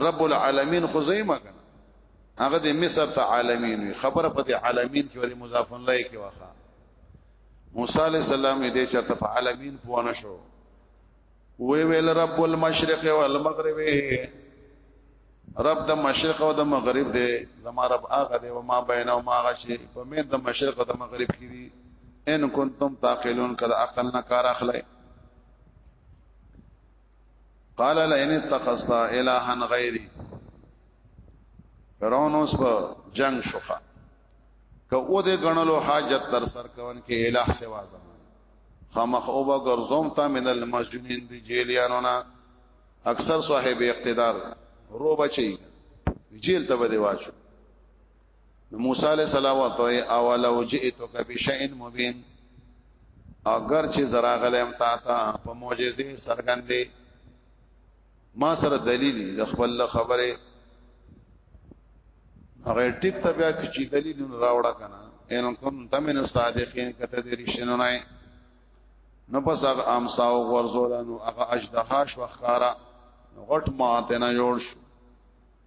رب العالمین خو زیمه کنه هغه د مصر ته عالمین وی خبره په دې عالمین کې ولې مضاف الله کې واخا موسی علی السلام دې چرته په عالمین پوونه شو وی ویل رب المشرق والمغرب رب د مشرق او د مغرب دی زما رب هغه دی او ما بینه او ما غشي په مې د مشرق او د مغرب کې دي ان کنتم تعقلون کذا عقل نه کار اخلئ قال لئن اتخذت الها غیری فرعون اوس په جنگ شوخه که او دې غنلو حاجت تر سر کون کې الہ سوا زمان خامخ او با ګرځوم تا من المسجونین دی جیلیانونا اکثر صاحب اقتدار رو بچي جیل ته بده واچو موسی علیہ السلام وتوی او لو جئتک بشیء مبین اگر چې زراغلم تا تا په معجزې سرګندې ما سره دلیل د خپل خبره هغه ټیک ته بیا چې دلیل راوړا کنه ان کوم تمن صادقین کته دې رښتینو نه نو پس هغه امسا او غرزولانو هغه اجدها شو خارا غټ ماته نه جوړ شو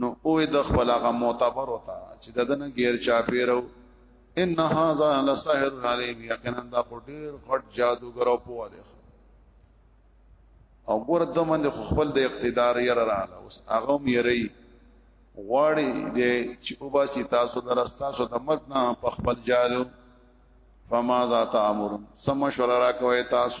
نو او د خپل هغه معتبر وتا چې د دنه غیر چا پیرو ان هاذا لساحر علیم یقینا دا پټیر غټ جادوګر او پوه دی او ګور د من خپل د اقتدار یې را اوس هغه مې یری غواړي دې چې وباسي تاسو درستا سو د مرګ نه په خپل جادو فما ذات امر سم مشوره را کوي تاسو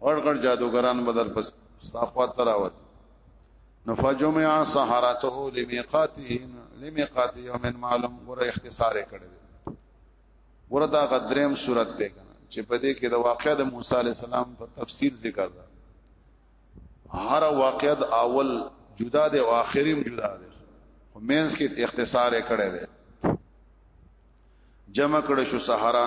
غړ غړ جادوګران بدر پس صافات تراوت نفجمع سحرته لمیقاته لمیقات یوم معلوم ور اختصار کړی وردا غدریم صورت ده چې په دې کې د واقعې د موسی علی السلام په تفصیل ذکر ده هر واقعې د اول جدا ده او اخریم جدا ده خو مینس کې اختصار کړی ده جمع کړه شو سحرا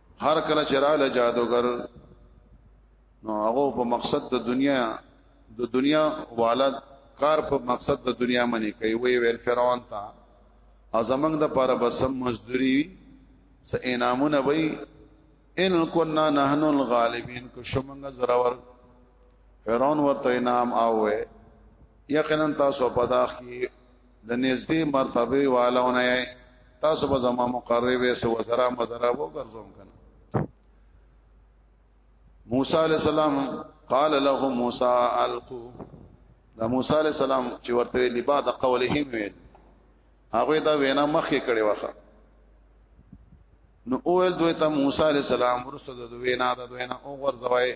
هر کله چې رااله جادوګر نو هغه په مقصد د دنیا د دنیا والا کار په مقصد د دنیا منی کوي وی ویل فرعون ته ازمنګ د پاره بسم مزدوری س انعامونه وی ان كنا نحن الغالبین کو شومنګ زراور فرعون ورته انعام اوه یقینا تاسو په داخ کې د نږدې مرتبه والونه یې تاسو به زما مقرب یې سو وزرا مزرا وو ګرځوم کنه موسی علی السلام قال له موسی القو دا موسی علی السلام چې ورته لبا د قوله ویل هغه دا وینا مخکې کړي واخه نو اول دوی ته موسی علی السلام ورسره د وینا د وینا او ورځوي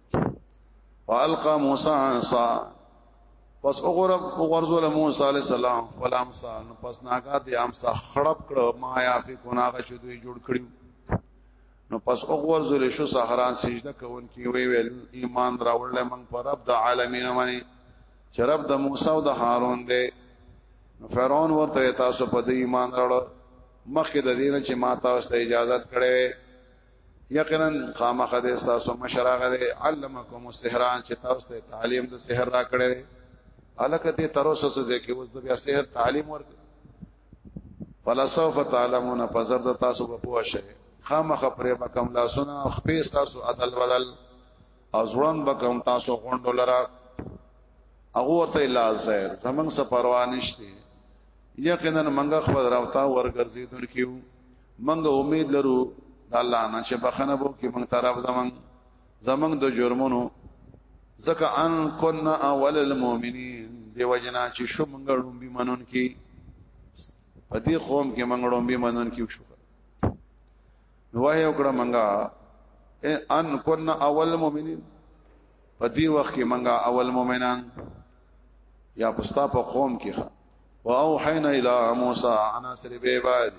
فالقى موسی عصا پس وګورم وګورځول موسی عليه السلام فلامسا نو پس ناګه دې امسا خړپ کړو ما یا فی کناغه چې دوی جوړ کړیو نو پس اوغور زل شو سحران سجده کول کی وی ویل ایمان راوړل من پر رب د عالمین باندې چې رب د موسی او د هارون دی نو فرعون ورته تاسو په دې ایمان راوړل مخکې د دین چې ما تاسو ته اجازه کړې یقینا خامخ دې تاسو مشراغه دې علمکم السحران چې تاسو ته تعلیم د سحر را کړې الکه دې تر اوسه څه کې اوس د بیا سحر تعلیم ورک فلسفه تعلمون فزر د تاسو په پوه شئ خامخ پرې بکم لا سنا خپې تاسو عدل بدل او ځوان بکم تاسو غونډو لرا هغه ورته لا زهر زمنګ سپروانشتي یقینا منګه خبر راوتا ورګرځیدل کیو منګ امید لرو د الله نه چې بخنه بو کې موږ طرف زمنګ زمنګ د جرمونو زکه ان كنا اول المؤمنين دی وجنا چې شو موږ ډوم بي منون کې په دې قوم کې موږ ډوم بي منون کې شو نو وای او کړه موږ ان كنا اول المؤمنين په دې وخت کې موږ اول مؤمنان یا پستا په قوم کې واوحینا الی موسی انا سر به بعد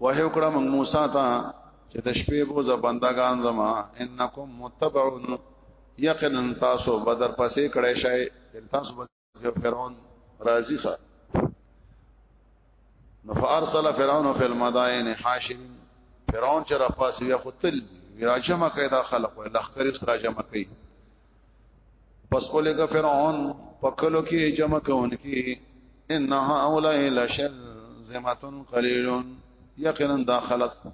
وحی وکړه موږ موسی ته چې د شپې بو ز بندگان زما انکم متبعون یقینا تاسو بدر پسې کړه شای تاسو به فرعون راضی ښه نو فارسل فرعون فی المدائن حاشر فرعون چې را پاسې یا خپل راجمه کړه خلق ولخر سره جمع کړي پس اولګه فرعون پکلو کې جمع کون کې ان هؤلاء لشر زمتن قليل یقینا دا خلق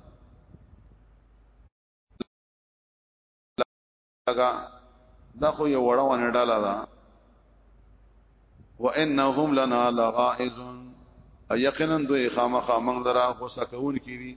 لگا دا خو یو وړه ونه ډاله ده وانهم لنا لغائزون یقینا دوی خامخا موږ درا غوسه کوون کیږي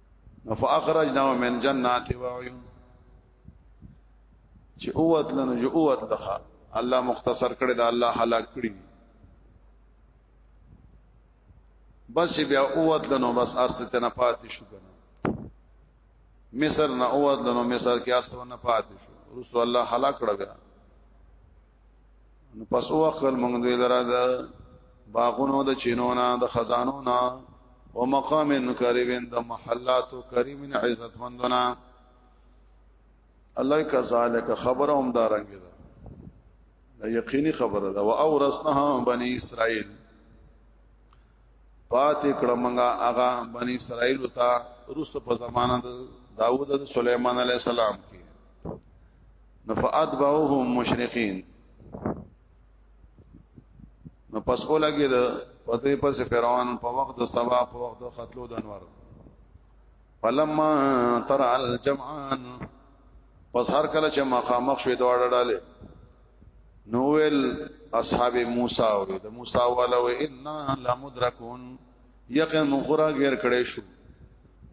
فاخرجنا من جنات و عيون چې اوت لنو جو اوت لخوا الله مختصر کړی دا الله هلاک کړی بس بیا اوت لنو بس ارس ته نه پاتې شو کنه مصر نه اوت لنو مصر کې ارس نه پاتې شو رسول الله هلاک کړی نو پس وکړ موږ دوی لره د باغونو د چینونو د خزانو نه او مقام کریم د محلات کریم عزت مندنا الله کذالک خبر هم دارنګ ده دا یقیني خبره ده او اورثنها بنی اسرائیل پات کړه منګه اغا بنی اسرائیل وتا روس په زمانہ د داوود او سليمان عليه السلام کې نفعت باوهم مشرقین نو پس اولګي د پدې پس فرعون په وخت د سبا په وخت د قتلو د انور فلما تر الجمعان پس هر کله چې مخامخ شوې دواړه ډاله نو ول اصحاب موسی او د موسی والا و ان لمدرکون یقین مخرا غیر کړي شو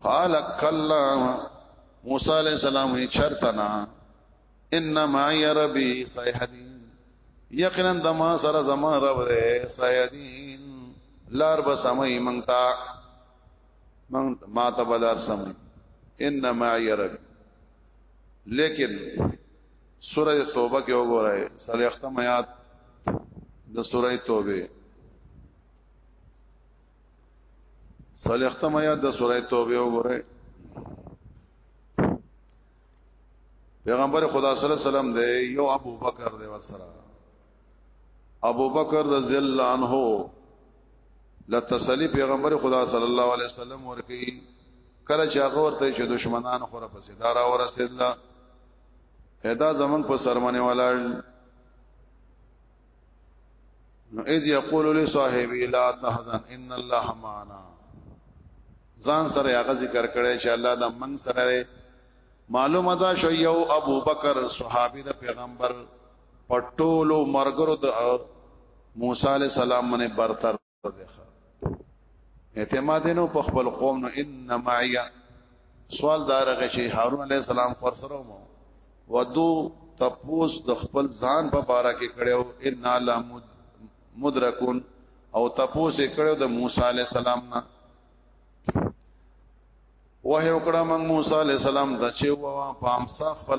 قال کلا موسی علیہ السلام هي چرتنا ان معي ربي سيهدين یقینا د ما سره زما رب دې سيهدين لار به سمي منتا من ما ته بلار سمي ان معي ربي لیکن سورہ توبہ کې وګورئ سلیختم آیات د سورہ توبه صالحتم آیات د سوره توبه وګوره پیغمبر خدا صلی الله علیه وسلم دی یو ابو بکر دی ورسره ابو بکر رضی الله عنه لتسلی پیغمبر خدا صلی الله علیه وسلم ورکی کله چې هغه ورته چې دشمنان خوره پسې دارا ورسېدل ادا زمون په سرمنه ولاړ نو اذ یقول لصاحبی لا تحزن ان الله معنا ځان سره هغه ذکر کړي چې الله د من سره دی معلومه ده شو یو ابو بکر صحابي د پیغمبر پټولو مرګرو د موسی علی السلام باندې برتر اعتماد نو په خپل قوم نو ان معي سوال دارغه شي هارون عليه السلام پر سره مو ودو تپوس د خپل ځان په بارا کې کړو ان لا مدرکون او تپوس کړو د موسی عليه السلام نه وه وکړه موږ موسی عليه السلام د چې و پامسا خپل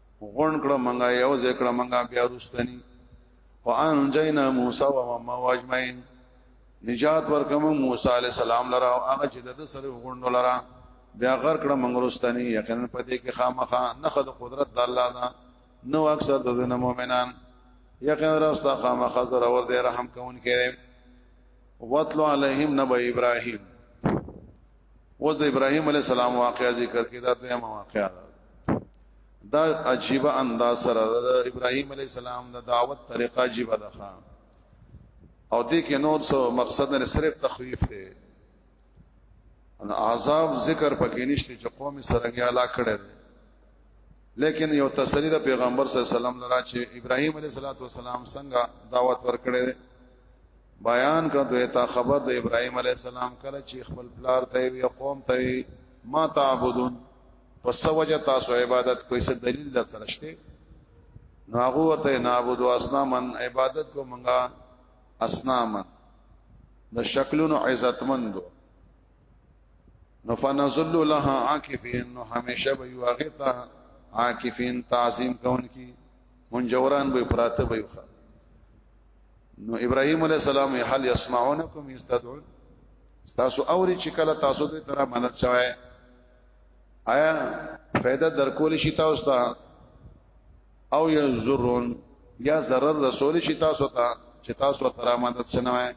غون کړه منګه یو ذکر منګه بیا رستنی وان جینا موسی و مما واجمعین نجات ورکم موسی علی السلام لرا او هغه چې د سره غون لرا بیا غر کړه منګه رستنی یقینا پته کې خامخا نخد قدرت د الله دا نو اکثر د مؤمنان یقینا راستا خامخا زر اور دې رحم کون کې وطلو علیہم نبا ابراہیم وز دا ابراہیم علیہ السلام واقعہ ذکر کی دا دویم واقعہ دا دا عجیب انداز سره د ابراهیم علی السلام د دعوت طریقه عجیب ده او دې کې نور څه مقصد نه صرف تخویف دی ان عذاب ذکر پکې نشته چې قوم سره کې علا کړي لیکن یو تسلی د پیغمبر صلی الله علیه وسلم لرا چې ابراهیم علیه السلام څنګه دعوت ورکړي بیان کړ دوی ته خبر د ابراهیم علیه السلام کله چې خپل پلار ته یو قوم ته ما تعبدون پس وجه تاسو عبادت کوي څه دلیل در سره شته نو هغه ورته نعبد اسنامن عبادت کو منګه اسنامن د شکلونو عزتمندو نو فنزل لها عاکفین نو همیشه به یو هغه ته عاکفین تعظیم کون کی منجوران به پراته به یو نو ابراهيم عليه السلام هل يسمعونكم يستدعون تاسو اوري چې کله تاسو دې تر امانت شوه آیا فائدہ درکول شي تاسو ته او ينظرون یا zarar رسول شي تاسو ته چې تاسو ته را مدد سنوي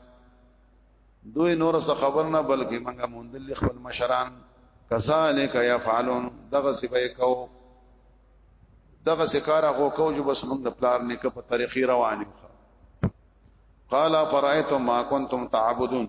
دوی نور څه خبر نه بلکې منګه موندل خپل مشران کذالک یفعلون دغه سبې کو دغه سکار هغه کو چې بس موږ د پلار نه په طریقې روان یو قال فرایتم ما کنتم تعبدون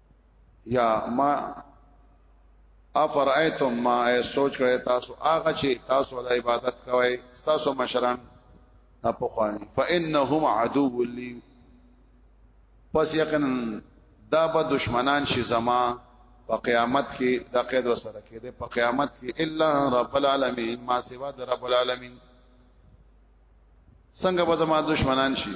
یا ما افرایتم ما سوچ کړی تاسو هغه چې تاسو د عبادت کوي تاسو مشران په خواني فانهم عدو لي پس یقینا دا به دشمنان شي زما په قیامت کې د قید وسره کې ده په قیامت کې الا رب العالمین ما سوا د رب العالمین څنګه به زما دشمنان شي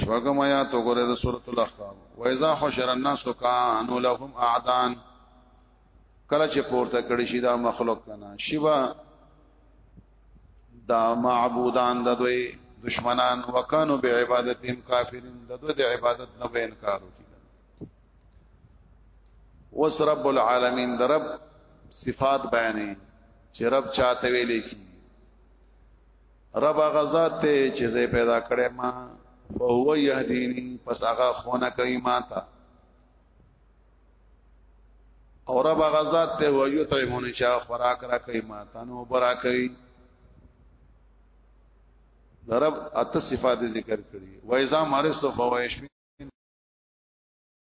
شوګم یا تو ګره د سورۃ الاحقاف و اذا حشر الناس كانوا لهم اعدان کله چې پورته کړي شي دا مخلوق کنه شیوا دا معبودان د دوی دشمنان وکانو به عبادتهم کافرین د دوی د عبادت نه به انکار وکړي وس رب العالمین د رب صفات بیانې چې رب چاته ویلې کی رب غزاد ته چې زه پیدا کړې ما فهو يهديني پس هغه خونه کوي ما ته او رب غزاد ته هو یو ته مونږ چې خوراک را کوي ما ته نو برا کوي رب اته صفات ذکر کړي وایزا مارستو فوایش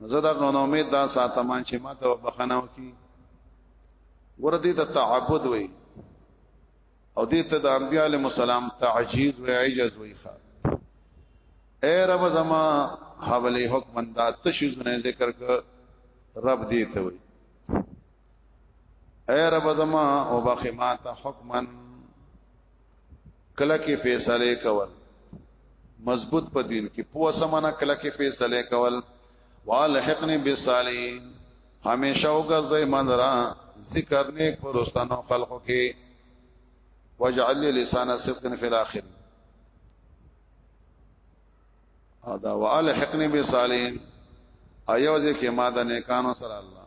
زه در نو امید دا ساتمان چې ما ته بخنه وکي ګور دې ته تعبد وي او دې ته د انبیاء علیهم السلام تعجیز وي عجز وي خا اے رب زما حواله حکم انداز تشیزونه ذکر ک رب دې ته وي اے رب زما او بخما ته حکمن کله کې فیصله کول مضبوط په دین کې پوه سمانه کله کې فیصله کول والحقنی بالصالحین همیشه وګرځي من را ذکر نیک پرستانو خلقو کې واجعل لي لسان صدق في الاخر ادا والحقنی بالصالحین ایوځه کې ما د نیکانو سره الله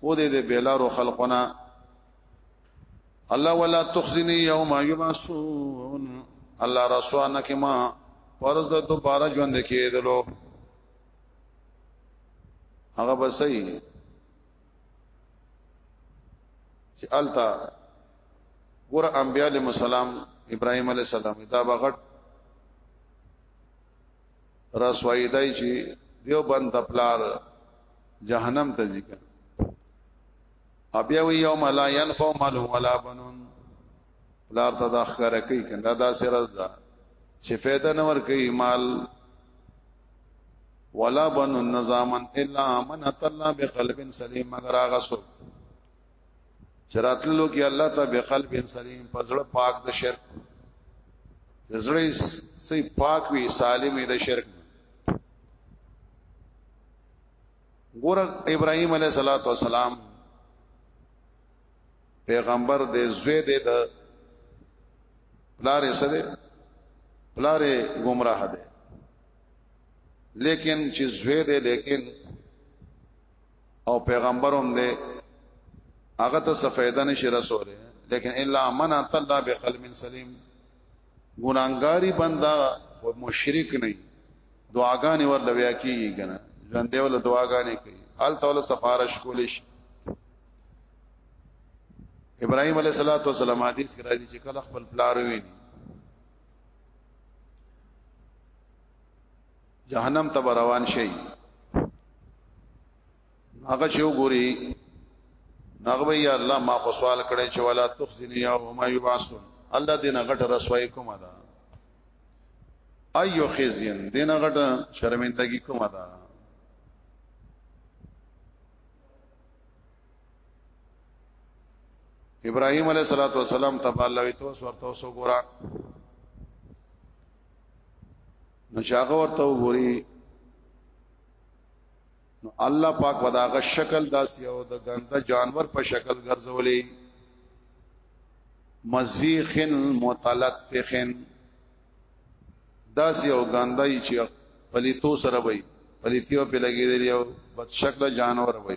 او دې دې بیلارو خلقنا الله ولا تخزنی یوم یبعثون الله رسوا نکما فرض د دوباره ژوند کېدلو هغه به صحیح چې التا ګور انبیاء علیهم السلام ابراهيم عليه السلام دا بغټ رسوایی دای چې دیو بند پلار جهنم ته ځي ابیا وی یوم لا ينفع مال ولا بنون پلار ته دا خره کوي کنده دا سره ده چې فایده نه ور کوي مال ولا بنون نظامن الا من اتلا بقلب سلیم مگر هغه څوک چراتلو کې الله ته به قلب سلیم پزړه پاک د شرک زړه سي پاک وي سالم د شرک ګور ابراهيم عليه صلوات و سلام پیغمبر دې زوی دې د پلارې سره پلارې گمراه دې لیکن چې زوی دې لیکن او پیغمبر هم دی هغه ته څه فائدہ نشي رسوله لیکن الا من اتلا بقلب سلیم ګناګاری بندا او مشرک نه دعاګانې ور لویا کیږي کنه ژوند دی ول دعاګانې کوي ال تعالی سفارش کولیش ابراهيم عليه الصلاه والسلام حديث کې راځي چې کله خپل پلار ویني جهنم ته روان شي هغه چې وګوري هغه وی الله ما خو سوال کړی چې ولا تخزنی یوم یبعثون الله دې نه غټ رسوي کوم ادا ایو خزین دې نه غټ شرمندګي کوم ادا ابراهيم عليه الصلاه والسلام تبارک وتعالى تو سورته سو ګورا نو شاغه ورته وګوري نو الله پاک وداغه شکل داس یو د ګنده جانور په شکل ګرځولې مزیخن متلتخن داس یو ګنده چې پلیتو سره وای پلیتیو په لګیدل یو بد شکل جانور وای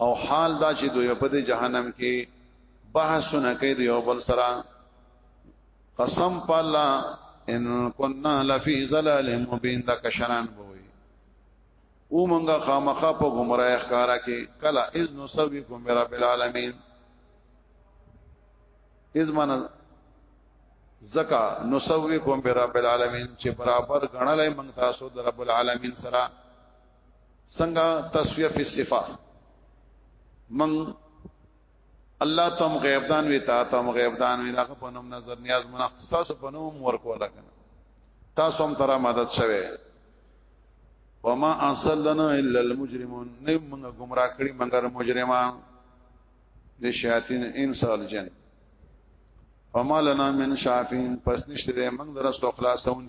او حال دا چې دوی په دې جهنم کې بحثونه کوي دی او بل سره قسم په الله ان كنا لفي ظلال مبين دا کشران بوي او مونږه خامخه په گمراه ښکارا کې کلا اذ نسبكم برب العالمین اذ من زکا نسویکم برب العالمین چې برابر غنلای مونږ تاسو د رب العالمین سره څنګه تسویه فی الصفات من الله تم غیب دان وی تا تم غیب دان وی دا په نوم نظر نیاز منا تاسو په نوم ورکو لګنه تاسو هم ترا مدد شوه وما اصلنا الا المجرمون نه موږ گمراه کړی مګر مجرمان د شیاطین انس او جن فما لنا من شافین پس نشته موږ درس خلاصون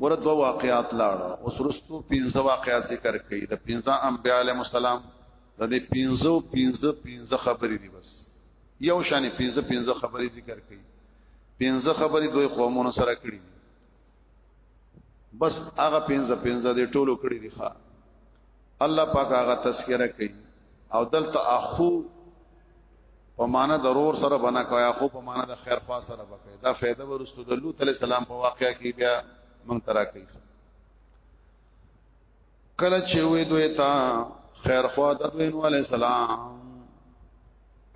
ګوره دوه واقعات لاړه اوس رستو پنځه واقعات ذکر کړي د پنځه انبیاء علیهم السلام د دې پنځه پنځه پنځه خبرې دي بس یو شان پنځه پنځه خبرې ذکر کړي پنځه خبرې دوی قومونو سره کړي بس هغه پنځه پنځه دې ټولو کړي دي ښا الله پاک هغه تذکرہ کوي او دلته اخو په معنا د رور سره بنا کوي اخو په معنا د خیر خوا سره بکوي دا فائدہ ورسول د لوط علی السلام په واقعیا کې بیا مونږ ترا کوي کله چې وې دوی تا خیر خوا د دوی نو علی السلام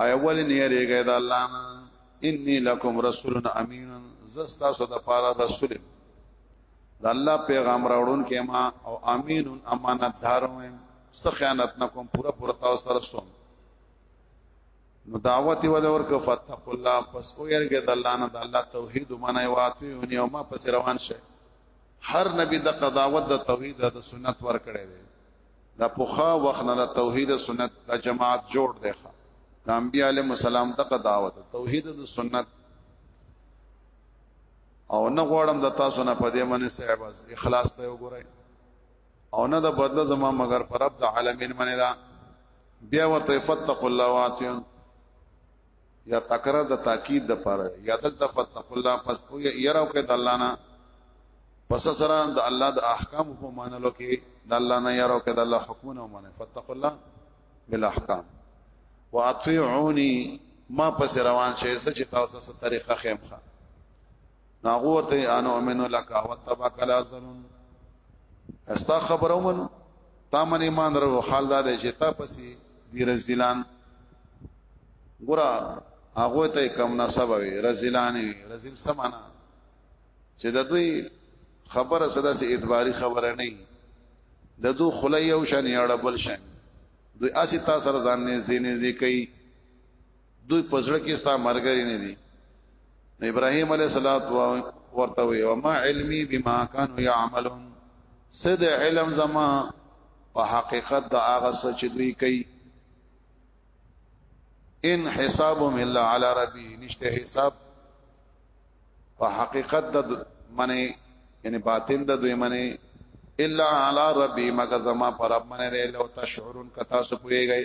اي اول نه یریږي د الله نه انی لکم رسول امین زستا سو د پاره رسول د الله پیغام راوړون کې ما او امین امانت دارم څه خیانت نه کوم پورا پورا تاسو سره سوم نو دعوت یې ولا ورکو فتق الله پس او یرګه د الله نه د الله توحید منای واتی او نیو ما پس روان شه هر نبی د قضاوت د توحید د سنت ور کړی دی د پوخا وخت نه د توحید سنت د جماعت جوړ دی ښا د انبیاء علیهم السلام د قضاوت توحید د سنت او نه غواړم د تاسو نه پدې منې صاحب اخلاص ته وګورئ او نه د بدله زما مگر پر رب د عالمین باندې دا بیا ورته فتق الله واتیون یا تکرار د تاکید د پاره یا دل د فتق الله پس کو یراو کې د الله نه پس سره د الله د احکام په مانلو کې د الله نه یراو کې د الله حکمونه ومنه فتق الله بالاحکام واطيعوني ما پس روان شي چې تاسو سره طریقه خیمخه ناغوت ان امن لك وتبك لازم استا خبرو من تا من ایمان درو حال دا دی چې تا پسې دی رزلان ګورا هغه ته کم نسب وي رزلان وي رزل سمانا چې د دوی خبره صدا سي اعتباري خبره نه د دو خلای او شان یړ بل شان دوی اسی تاسو سره ځان نږدې نږدې کوي دوی پزړه کې ستا مرګري نه دي ابراهيم عليه صلوات ورته وي او ما علمي بما كانوا يعملون سد علم زما په حقيقت د هغه څه چې دوی کوي ان حسابهم الا على ربي نشته حساب په حقيقت د منی یعنی باطن د دوی منی الا على ربي مگر زما پر رب منی له تشعرون کتا سو پويږي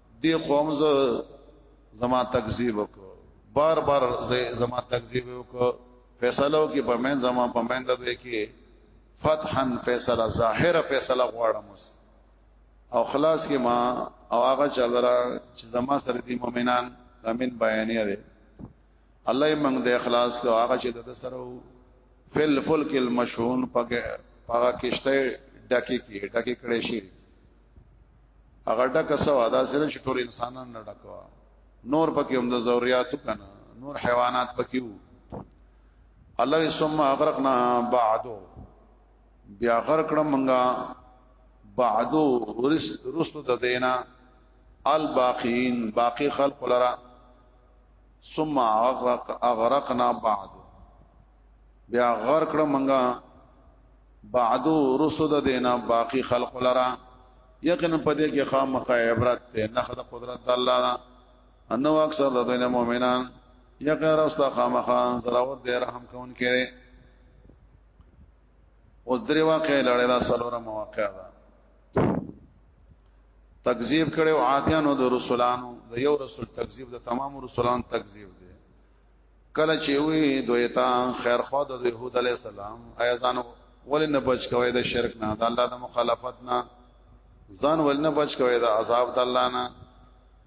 دی قوم زما تکذیب وکړ بار بار زما تکذیب وکړ فیصلو کې په من زما په من ده کې فتحا فیصله ظاهر فیصله غواړم او خلاص کې ما او هغه چلرا چې زما سره دي مؤمنان امین بیانې ده الله یې موږ د اخلاص او هغه چې د سره فل فل کې المشحون پګه پاګه کشته ډکه کې ډکه کړې شي هغه ډکه سوا دا سره چې ټول انسانان نه ډکوا نور پکې هم د ضرورتو کنه نور حیوانات پکې وو الله ثم اغرقنا بعدو بیا غرق کړم منګه بعدو ورس رسو د دینا الباقین باقی خلق لرا ثم اغرق اغرقنا بعدو بیا غرق کړم منګه بعدو رسد دینا باقی خلق لرا یقینا پدې کې خامخا عبرت ته نه خد قدرت الله دا انو اکثر د دین مؤمنان یقینا راستا خامخا زراور دې رحم کون کې اوس درې واقع لړې دا سلوره مواقع دا تکذیب کړو عادیانو د رسولانو د یو رسول تکذیب د تمام رسولان تکذیب کله چې وی دوی ته خیر خو د يهود علی السلام ایا ځان ولې نه بچ کوي د شرک نه د الله د مخالفت نه ځان ولې نه بچ کوي د عذاب د الله نه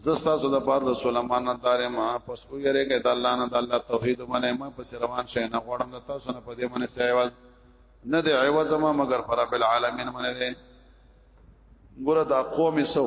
زستا سو د پاره رسول الله نه دار ما پس او یره کې د الله نه د الله توحید باندې ما پس روان شې نه غوړم د تاسو نه پدې باندې سیواز نه دی عوض ما مگر پر رب العالمین باندې دی ګوره دا قوم سو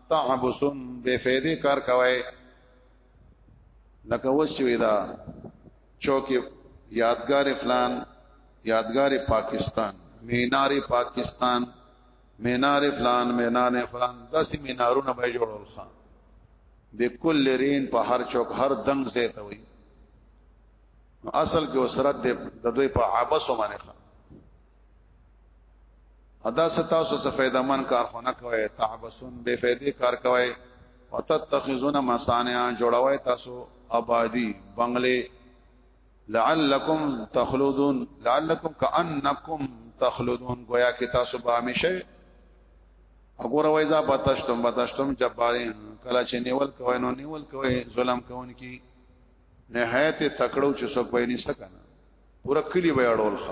تعبسون بے فیدی کار کوي لکه وشوي دا چوکي یادګار فلان یادګار پاکستان مینار پاکستان مینار فلان مینار فلان داسې مینارونه به جوړول خان د کل رین په هر چوک هر دنګ ځای ته وي نو اصل کې وسرت د دوی په عباسو باندې ادا ستا سو څه فائدہ من کار خو نه کوي تعبسون بے فائدې کار کوي وتتخذون مصانع جوړوي تاسو آبادی بنگلې لعلکم تخلدون لعلکم کانکم تخلدون گویا کې تاسو به همیشه وګوره وای ځا پتشتم پتشتم جبارین کله چې نیول کوي نو نیول کوي ظلم کوونکی نهایت تکړو چې څوک وای نه سکنه پورا کلی به اړول خ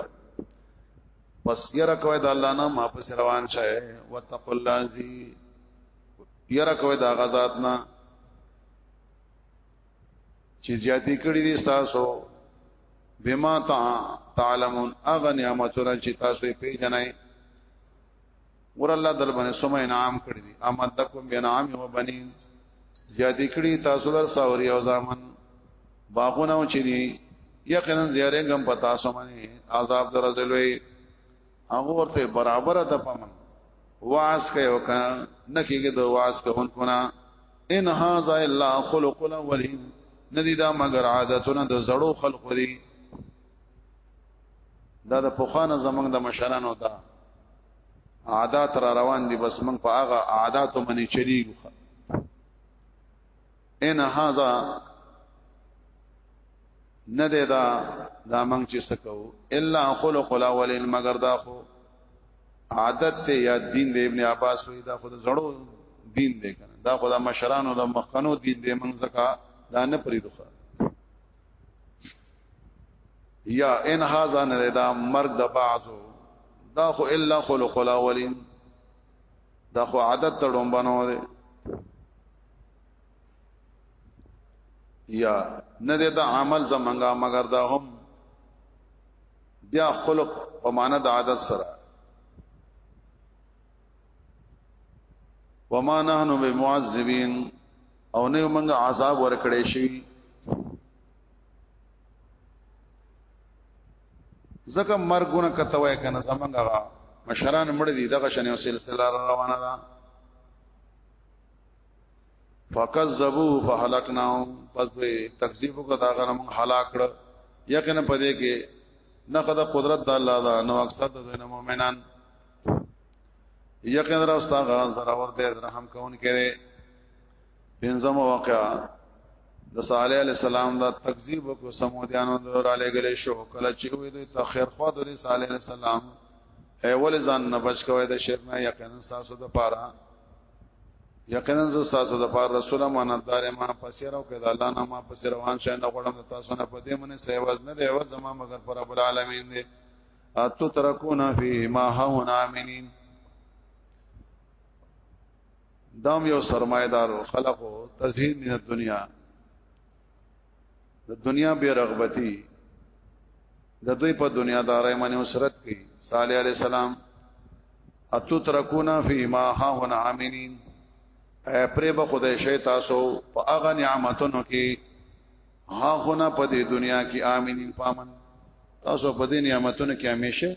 پس یره کوي د الله نه ما پس روان شای وتق الله زی یره کوي د غزاد نه چې زیاتی کړی دي تاسو بما تعلمون اغه نعمتونه چې تاسو یې پیژنئ ور الله در باندې سم انعام کړی دي امدکم بنعام و بنین زیات کړی تاسو در ساوري او زامن باغونه او چینی یقینا زیاره غم پتا سو باندې عذاب درځلوي هغه ورته برابر ده پمن واس کوي وکا نکیږي د واس کوونکو نه ان هاذا الا خلق الاولین ندی دا مگر عادتونه د زړو خلق دي دا د پوخانه زمنګ د مشرانو ده عادات را روان دي بس موږ په هغه عاداتو باندې چلیږو ان هاذا نه دی دا دا موږ چې سکو الا خلق الاولین مگر دا خو عادت ته یا دین د ابن عباس وی دا خو د زړو دین دی کنه دا خو د مشرانو د مخکنو دین دی موږ زکا دا نه پریدوخه یا ان هاذا نه دا مرګ د بعضو دا خو الا خلق الاولین دا خو عادت تړون بنو دی یا نه دی دا عمل زمنګا مگر دا هم بیا خلق په معنا د عادت سره وما نحن بمعذبین او نه موږ عذاب ورکړې شي ځکه مرګونه کته وای کنه زمونږه مشران مړ دي دغه شنه یو سلسله روانه ده فکذبوا فهلكناهم پس به تکذیب وکړه دا غنم هلاک کړ یقینا پدې کې نقد قدرت د الله دا نو اکثر د دوی مؤمنان یقینا راستغه زرا ورته رحم کون کړي پنځم واقعا د صالح علی السلام دا تکذیب کو سمودیانو در علی گلی شو کله چې وې دوی ته خیر خو د صالح علی السلام اول ځان نه بچ کوی د شرک نه یقینا تاسو د پاره یقینا ز تاسو د پاره رسول امانتدار ما پسیرو کړه الله نه ما پسیر روان شه نه غړم تاسو نه پدې منه سیواز نه دی و زما مگر پر رب العالمین دی اتو ترکونا فی ما هون امنین دام یو سرمایدار خلق او تزهید من الدنیا د دنیا بے رغبتی د دوی په دنیا دارای باندې وسرت کړي صالح علی السلام اتو ترکونا فی ما ها هنا امنین اے پرې به خدای شي تاسو په هغه نعمتونو کې ها هنا په دې دنیا کې امنین پامن تاسو په دې نعمتونو کې همیشه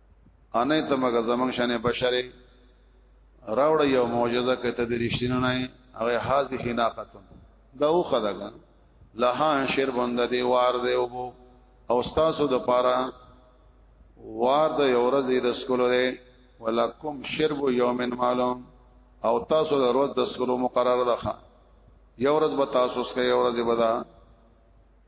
انې ته مګه زمنګ شانه بشری راوړ یو معجزه کې ته د رښتینو نه هغه حاضر ناقتون دا او خدغه لها شر بند دی وار دی او بو او تاسو د پاره وار د یو ورځ د سکول دی ولکم شرب یوم معلوم او تاسو د ورځ د سکول مقرره ده یو ورځ به تاسو سکه یو ورځ به دا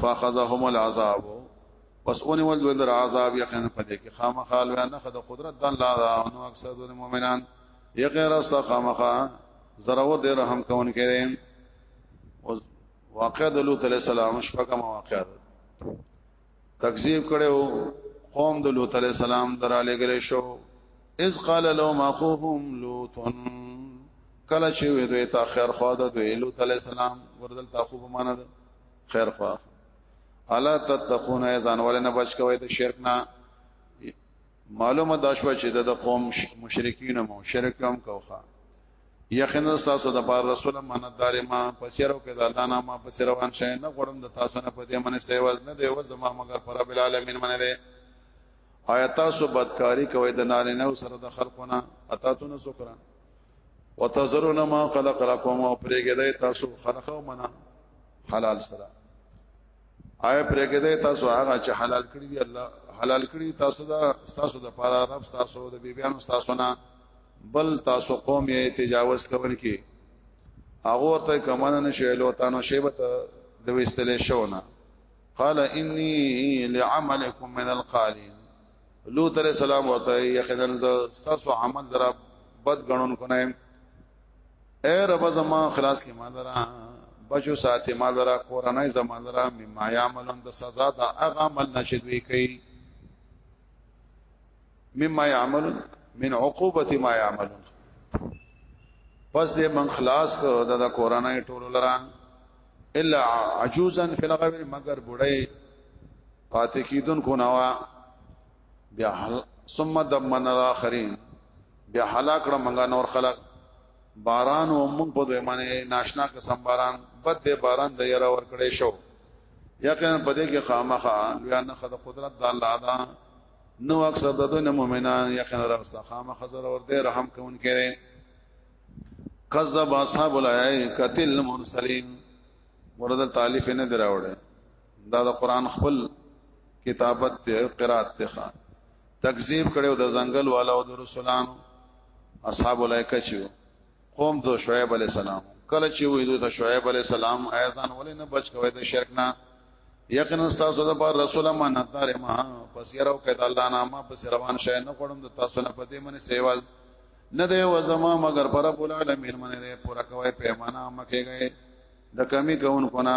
فاخذهم العذاب پس اونې ول دوی در عذاب یقینا پدې کې خامخا لوی نه خد قدرت د الله دا نو اکثر د مؤمنان یقینا است خامخا زراور دې رحم کون کې او واقع د لوط علی السلام شپږه واقع تکذیب کړو قوم د لوط علی السلام دراله غلې شو اذ قال لهم اخوهم لوط کله چې وې دوی تاخير خو د دوی لوط عليه السلام وردل تاخو په معنا ده خیر خوا الا تتقون ایزان ولنه بچ کوي د شرک نه معلومه دا شو چې د قوم مشرکین مو شرک هم کوخه یقینا تاسو د بار رسول امانتدار ما پسیرو کې د الله نامه پسیروان شې نه غړم د تاسو نه پدې منې سیواز نه دی و زما مگر پر رب العالمین منې دی آیا تاسو بدکاری کوي د نارینه سره د خلقونه اتاتونه سکران وتذرون ما خلق لكم او پرېګدای تاسو خلقو منا حلال سره آیا پرېګدای تاسو هغه چې حلال کړی دی الله حلال کړی تاسو دا تاسو د پاره رب تاسو د بیبيانو تاسو نه بل تاسو قوم یې تجاوز کوي کی هغه ته کمانه نشي لوتانو شیبت د وستلې شونه قال اني لعملكم من القالين لوط علیہ السلام ورته یقینا تاسو عمل درا بد غنون کو نه اے رب زما خلاص کې ما درا بچو ساتي ما درا قرانای زما درا مما یعملون د سزا دا هغه عمل نشدوي کوي مما یعمل من عقوبه ما یعمل پس دې من خلاص کو دا د قرانای ټولو لرا الا عجوزا فی الغبر مگر بډای پاتې کیدون کو نوا بیا حل ثم دمن الاخرین بیا هلاک کړه منګه نور خلق باران او موږ په دوی باندې ناشنا قسم باران بد دې باران د یرا ور کړې شو یقینا په دې کې خامخا لویا نه خد قدرت د الله دا نو اکثر د دوی مؤمنان یقینا رب ستا خامخا زر ور دې رحم کوون کړي کذب اصحاب الایکتل مرسلین ورته تالیف نه دراوړې دا د قران خپل کتابت ته قرات ته خان تکذیب کړو د ځنګل والا او د رسولانو اصحاب الایکه چې قوم د شعیب علی السلام کله چې وې د شعیب علی السلام ایزان ولې نه بچ کوي د شرک نه یقینا تاسو د پر رسول ما نظر ما پس یره او کده الله نامه پس روان شې نه کوم د تاسو نه پدې منې سیواز نه دی و زما مگر پر رب العالمین منې پورا کوي پیمانه مکه گئے د کمی کون کنا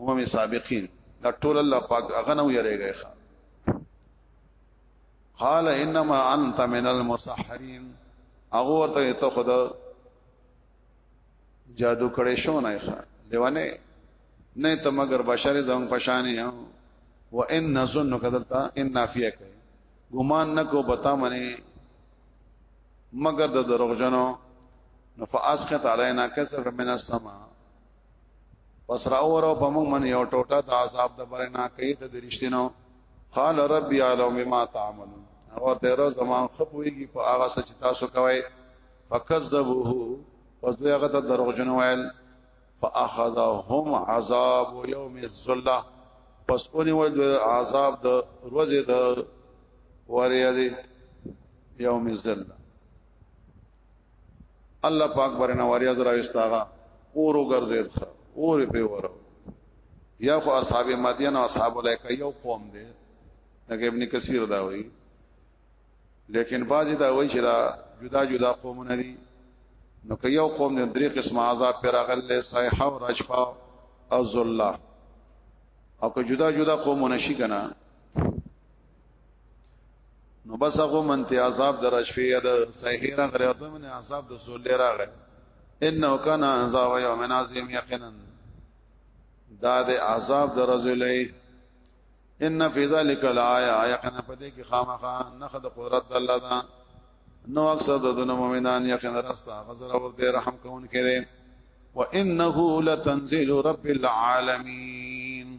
امم سابقین دا ټول الله پاک هغه نو یریږي قال انما انت من المسحرين هغه ورته ته خدا جادو کړې شو نه ښه دیوانه نه ته مگر بشر زم پشانې یو و ان نظن کذلتا ان نافیه کوي ګمان نکو بتا منی مگر د دروغجنو نو فاسقط علینا کسر من السما پس راور او پمون من یو ټوټه د عذاب د بر نه کوي ته درشتینو قال رب یعلم ما تعملون او ته روز ما خپويږي په هغه څه چې تاسو کوي فکذبوه پس دوی هغه ته دروغجن ویل فاخذهم عذاب یوم الذله پس اونې ول دوی عذاب د ورځې د وریا دی یوم الذله الله پاک برنه واریا زرا وستاغه اور وګرځید اور په ور یا خو اصحاب مدین او اصحاب الایکه یو قوم دی لکه ابن کثیر دا وایي لیکن بعضی دا وایي چې دا جدا جدا قومونه دي نو که یو قوم نه درې قسم عذاب پر اغل صیحه او رجفا او ذلہ او که جدا جدا قومونه شي کنه نو بس هغه منتی عذاب در شفیه د سحیر غره ته من عذاب د سول راغی انه کان عذاب یوم عظیم یقینا دا د عذاب در رجلې ان فی ذلک الایا یقینا پدې کې خامخا نخ د قدرت الله دا نو اکثر د دنیا مؤمنان یقینا راستا غزر اور دې رحم کون کړي وانه لتنزيل رب العالمین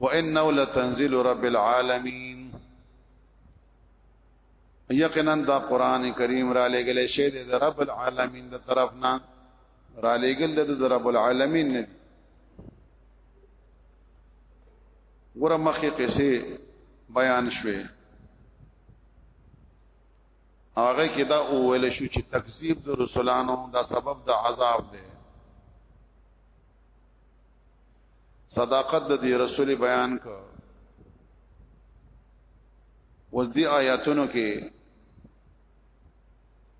وانه لتنزيل رب العالمين یقینا دا قران کریم را لګل شی د رب العالمین د طرف نه را لګل د رب العالمین نه ګوره مخې قصې بیان شوه هغه کې دا وویل شو چې تکذیب د رسولانو دا سبب د عذاب دی صداقت د دې رسول بیان ک وز دې آیاتونو کې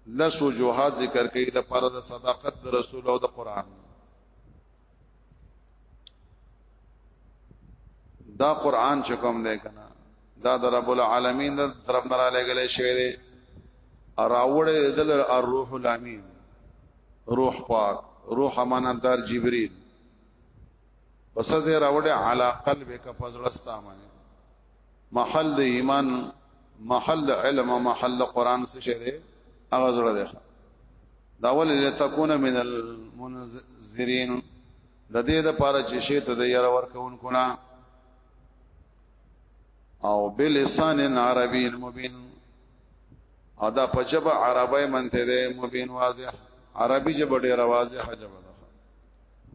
لس وجوهات ذکر کړي د پاره د صداقت د رسول او د قران دا قران چې کوم دی کنه دا د رب العالمین د طرف نه را لګلې شوی دی راوړې د الروح الامین روح پاک روح امانتدار جبريل پس زه راوړې علا قلبک فزړستا باندې محل د ایمان محل د علم محل د قران څه شه دی هغه زړه دی دا ول لتكون من المنذرين د دې د پاره چې شی ته د یار ورکون کنا او بلسان عربی مبین او دا په جبه عربی منته ده مبین واضح عربی جبه ډیر واضح جبه ده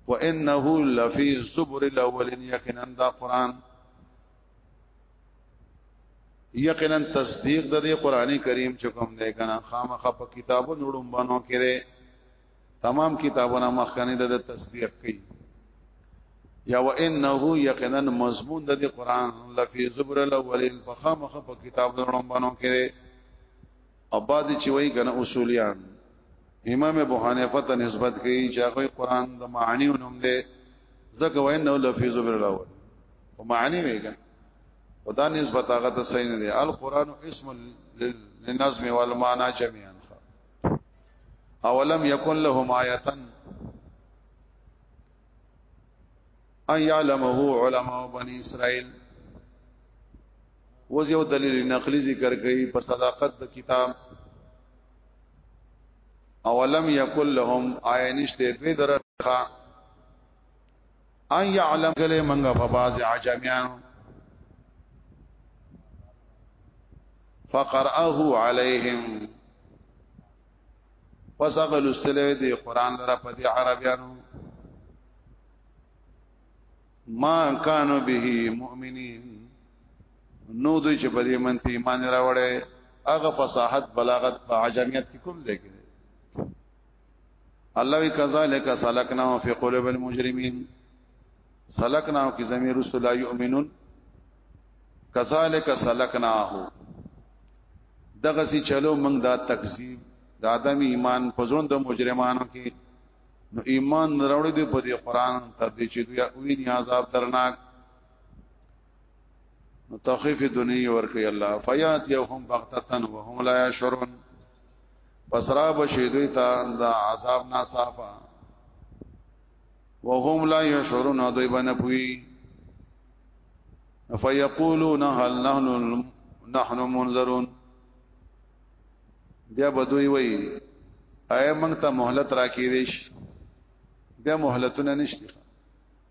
وانه لفی زبر الاولین یقینا دا قران یقینا تصدیق د دې قرآني کریم چې کوم دی کنه خامخ په کتابو نړم بنو کړي تمام کتابونه مخکنه د تصدیق کوي یا و انه یقینا مضمون د قران لفی زبر الاولین فخامخ په کتاب درنو بنو کې او بعد چې وایي کنه اصولیان امام ابو حنیفه ته نسبت کوي چې هغه قران د معانی نوم دی ځکه و انه لفی زبر الاول او معانی ویګا او دا نسبت هغه ته صحیح نه دی القران اسم للنظم والمعنى جميعا اولم یکن لهم آیتن ان یعلمه علماء بنی اسرائیل وز یو دلیل نقلی ذکر کئی پر صداقت دا کتاب اولم یکن لهم آینشت دوی درخا ان يعلم کله منګه په باز عجميان فقرأه عليهم فسغل استله دي قران لره په دي عربيانو ما كانوا به مؤمنين نو دوی چې په دې منته ایمان راوړې هغه فصاحت بلاغت په عجمیت کې کوم ځای کې الله کذالک سلکنا فی قلوب المجرمین سلکنا کی ضمیر رسول لا یؤمنون کذالک سلکناه دغه سي چلو موږ دا تکذیب د ادم ایمان په ځوند د مجرمانو کې نو ایمان راوړې دی په دې قران تر دې چې دوی ویني عذاب درناک نو تخفیف دنیا ورکي الله فیات یوهم بغتتن وهم لا یشرون پسرا بشي دوی ته د عذاب ناصافا وهم لا يشعرون دوی باندې پوي فيقولون هل نحن نحن منذرون بیا بدوی وای اي موږ ته مهلت راکې دیش بیا مهلتونه نشته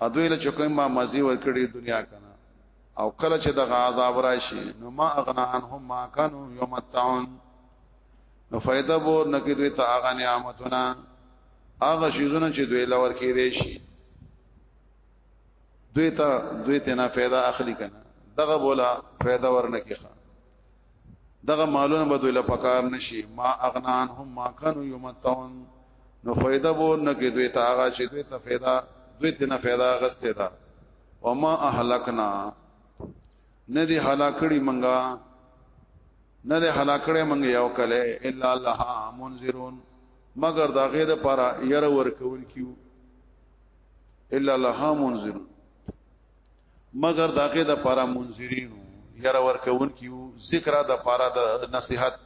ادوی له چکه ما مزي ور کړی دنیا کنه او کله چې د غاظاب راشي نو ما اغنا عنهم ما كانوا يمتعون نو فائدہ بو نکې دوی ته هغه نعمتونه هغه شیزونه چې دوی لور کې دي شي دوی ته دوی ته نه فائدہ اخلي کنه دغه بولا فائدہ ورنکې دغه مالونه به دوی لپاره نشي ما اغنان هم ما كانوا يمتعون نو فائدہ وو نه کې دوی ته هغه چې دوی ته فائدہ دوی ته نه فائدہ غسته ده وما اهلكنا ندي هلاکړي منګه ندي هلاکړي منګه یو کله الا الله منذرون مگر دا غې د پاره ير ور کول کیو الا الله منذرون مگر داګه د پارا منذرینو ير ورکون کیو ذکر د پارا د نصيحت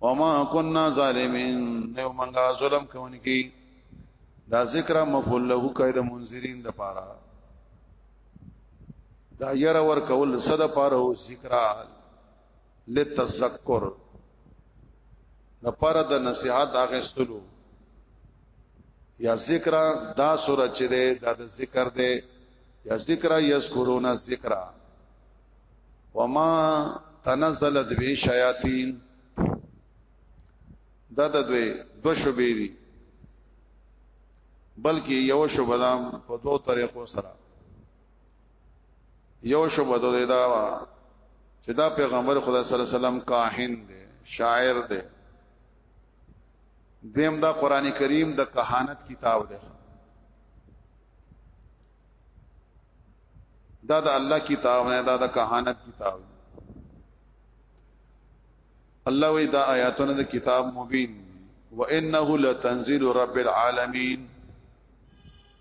وما كنا ظالمين نو منګه ظلم کوونکی دا ذکر مفعول له قید منذرین د پارا دا ير ورکول صد پارو ذکر لتذکر د پر د نصيحت اغستلو یا ذکر دا سوره چې ده دا د ذکر ده یا ذکر یذکرون الذکر وما تنزلت به شیاطین دا د دوی دو شوبې دي بلکې یو شوبدام په دوه طریقو سره یو شوبه ده دا چې دا پیغمبر خدا صلی الله علیه وسلم کاهن دی شاعر دی دیم دا قران کریم د کهانت کتاب دی دا د الله کتاب نه دا د کهانت کتاب دی الله وی دا آیاتونه د کتاب مبین وانه لتنزيل رب العالمین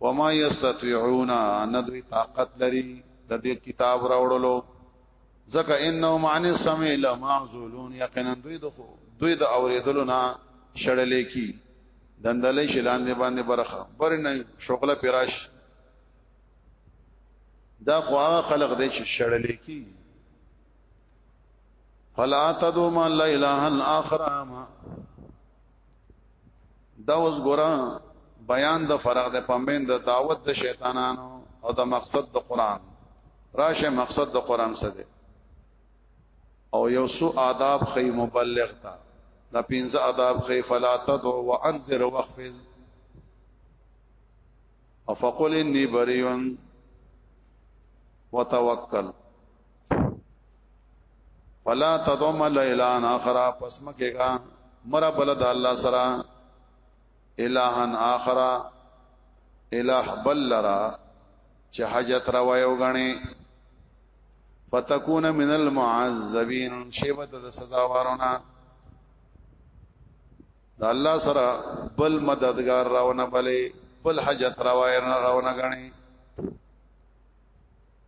وما یستطيعون ان دوی طاقت لري د دې کتاب راوړلو ځکه انه معنی سمع لمعذولون یقینا دوی د دوی د اوریدلو نه شړلې کی دندلې شلاندې باندې برخه برنه شغله پراش دا خو هغه خلق دی چې شړلې کی فلا تدوم لا اله الا اخر ما دا اوس ګورا بیان د فرق د پمبین د دعوت د شیطانانو او د مقصد د قران راشه مقصد د قران څه دی او یو سو آداب خی مبلغ تا دا پینځه آداب خی فلا تدع وانذر واخفض او فقل انی بریون وتوکل ولا تضم الاله اخر پس مکهګه مرا بل د الله سره الہن اخر الہ بل لرا چې حاجت را وایو غني فتكون من المعذبين شیبت د سزا وارونه د الله سره بل مددگار راونه بلې بل حاجت را وایو نه راونه غني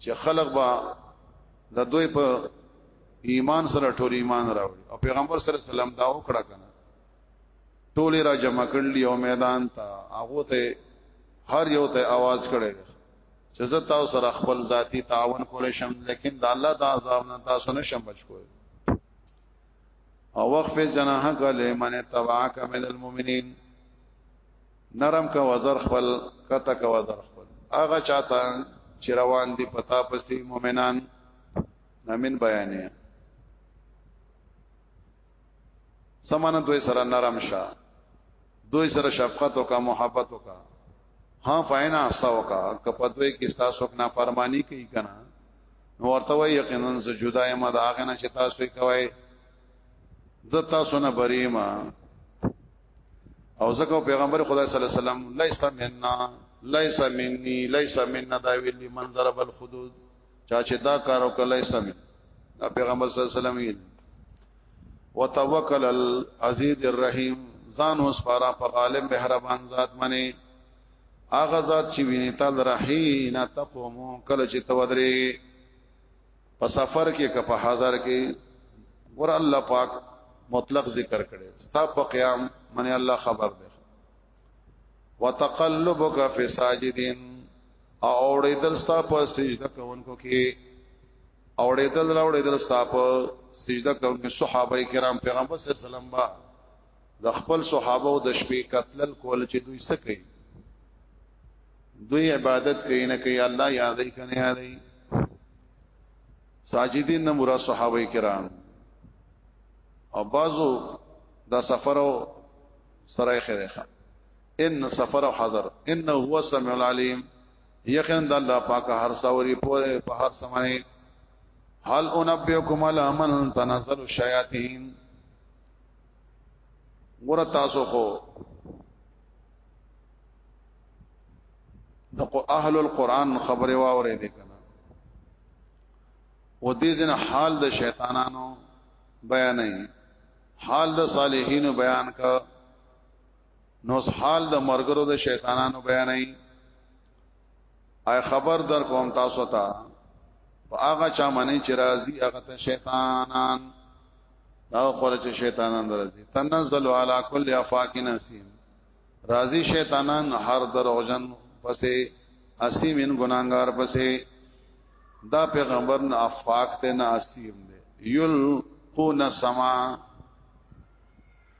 چې خلق با د دوی په ایمان سره ټول ایمان راوړي او پیغمبر صلی الله علیه وسلم دا وکړه کنه ټول را جمع کړل یو میدان ته هغه ته هر یو ته आवाज کړي چې زه تاسو سره خپل ذاتی تعاون کولای شم لیکن د الله د عذاب نه تاسو نه شم بچ کوی او وقف جناحک لمن تبعک من المؤمنین نرم کا وزر خپل کته کا وزر خپل هغه چاته چې روان دي پتا پسې مؤمنان امین بیانې سمانه دوی سره نرم شه دوی سره شفقت او کا محبت او کا ها فینا سو کا کپدوی کې تاسو نه فرمانی کوي کنه نو ورته وای یقینا ز جدای ما دا غنه چې تاسو کوي زه تاسو نه بریما او زکه پیغمبر خدا صلی الله علیه وسلم لیس مننا لیس منی لیس مننا دا ویلی من ضرب الخدود چا چې دا کار وکړ لیس من دا پیغمبر صلی الله علیه وسلم ویل وتوکل العزیز الرحیم ځان اوس پارا په غالب مهربان ذات منی اغه ذات چې ویني تل رحینا تقوم کله چې تودري په سفر کې که په حاضر کې ور الله پاک مطلق ذکر کړي ستا په قیام منه الله خبر ده وتقلبک فی ساجدین او اوریدل ستا په سجده کوونکو کې اوریدل راوړیدل ستا په سجده کوونکو صحابه کرام پیغمبر صلی الله علیه وسلم د خپل صحابه او د شپې قتل کول چې دوی څه کوي دوی عبادت کوي نه کوي الله یادې کنه یادې ساجدین نه مراد صحابه کرام او بعضو دا سفر او سره خیرخه ان سفر او حضر انه هو سمع العلیم یقینا د الله پاک هر سوري په هر سمای هل انبئکم علی من تنزل الشیاطین ګور تاسو خو د اهل القرآن خبره واورې دي کنه و دې ځنه حال د شیطانانو بیان نه حال د صالحینو بیان کا نو حال د مرګرو د شیطانانو بیان نه اي خبر در کوم تاسو ته هغه چا منی چې راضي هغه ته شیطانان دا خور چې شیطانان راضي تنزل علی کل افاک نسیم راضي شیطانان هر دروغجن پسې اسیمن ګناګار پسې دا پیغمبر نه افاق ته نه اسیم دی یل قون سما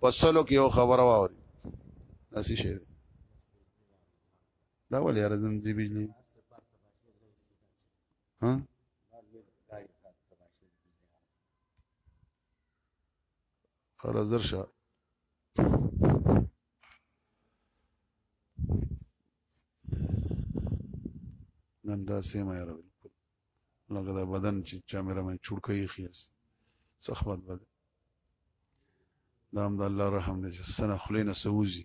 پسلو کې یو خبره واوري اسی شه دا ولې ارزم دی بجلی ها خلاص درشه نن دا سیمه یې راوړل لکه دا بدن چې چا مې رمې چړکه یې خیاس سخبت بدن دا هم د الله رحم دی چې سنه خلی نه سوزي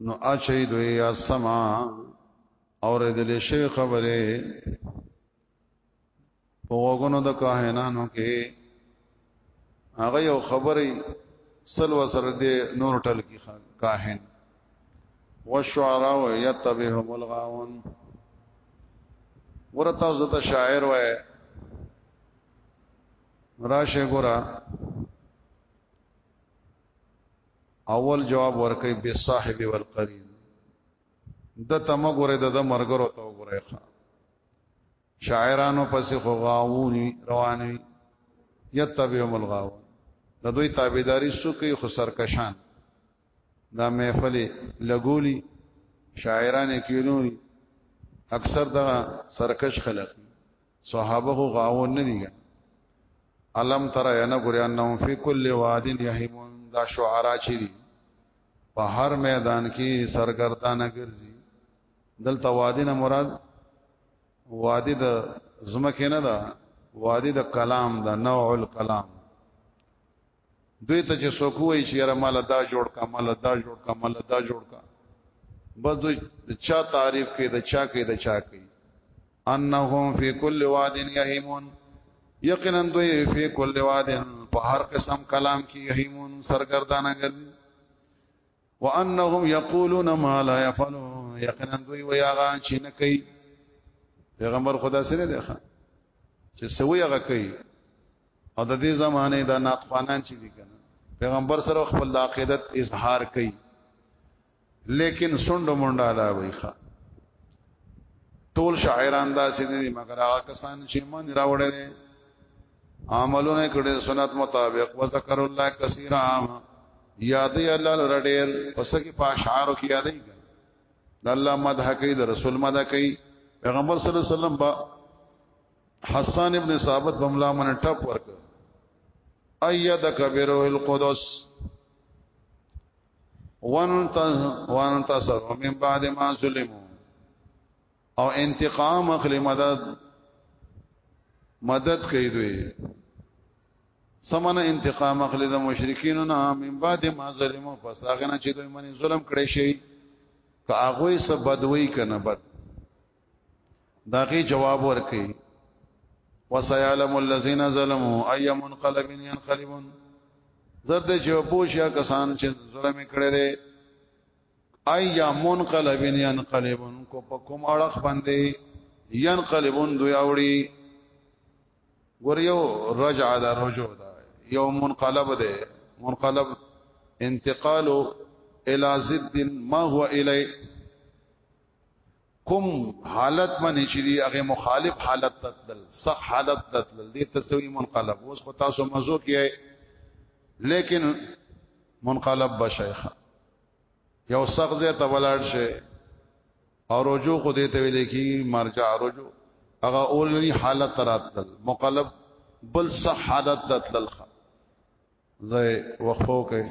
نو اچي دوی یا سما اور دل شي خبره په وګونو د کاهنانو کې هغه یو خبرې سل وسر دې نور ټل کې کاهن والشعراء يتبعهم الغاون ورته زته شاعر وای راشه ګورا اول جواب ورکړي به صاحب والقرین د تم ګوره د مرګرو ته ګوره شاعرانو پسې خو غاوونی روانوي یتبعهم الغاو د دوی تابعداري سوکي خو سرکشان دا محفل لګولي شاعران کینوري اکثر دا سرکش خلق صحابه خو غاون نه دي علم ترى انا غريانهم في كل واد يهمون دا شعرا چي دي په هر میدان کې سرګردانه ګرځي دلته وادي نه مراد وادي د زمکه نه ده وادي د کلام ده نوع الکلام دوی ته چې څوک وایي چې یاره مال دا جوړ کا مال دا جوړ کا مال دا جوړ کا بس دوی د چا تعریف کوي د چا کوي د چا کوي انهم فی کل واد یهیمون یقینا دوی فی کل واد په هر قسم کلام کې یهیمون سرګردانه ګرځي وانهم یقولون ما لا يفعلون یقینا دوی ویا غا چې نه کوي پیغمبر خدا سره دی ښا چې سوی هغه کوي او د دې زمانه دا ناقفانان چې دي کنه پیغمبر سره خپل د عقیدت اظهار کوي لیکن سند مونډه لا وی ښا ټول شاعران دا سې دي مګر هغه کسان چې مان راوړل عملونه کړي سنت مطابق وذكر الله كثيرا یادې الله لره ډېر پس کې په اشعارو کې یادې د الله مدح کوي د رسول مدح کوي پیغمبر صلی الله علیه وسلم با حسان ابن ثابت بملا من ټپ ورک ايدک بروح القدس وانتصر من بعد ما ظلموا او انتقام اخلي مدد مدد کوي دوی سمنه انتقام اخلي د مشرکین نه من بعد ما ظلمو پس هغه نه چې دوی باندې ظلم کړی شي که هغه یې سبدوي کنه بد داغي جواب ورکي وسيعلم الذين ظلموا اي منقلب ينقلبون زرد چې پوښیا کسان چې ظلم کړي دي ایا منقلب ينقلبون کو په کوم اړه باندې ينقلبون دوی اوړي ګور یو رجع دا رجوع دا یو منقلب ده منقلب انتقال الى ضد ما هو الی کوم حالت باندې چې دی هغه مخالف حالت تدل صح حالت تدل دې تسوی منقلب اوس خو تاسو مزو کیه لیکن منقلب بشیخه یو سخت ځای ته ولاړ شي او رجوع خو دې ته ویل کی مرجع رجوع هغه اولنی حالت راتل مقلب بل صح حالت راتل زه وقفو کوي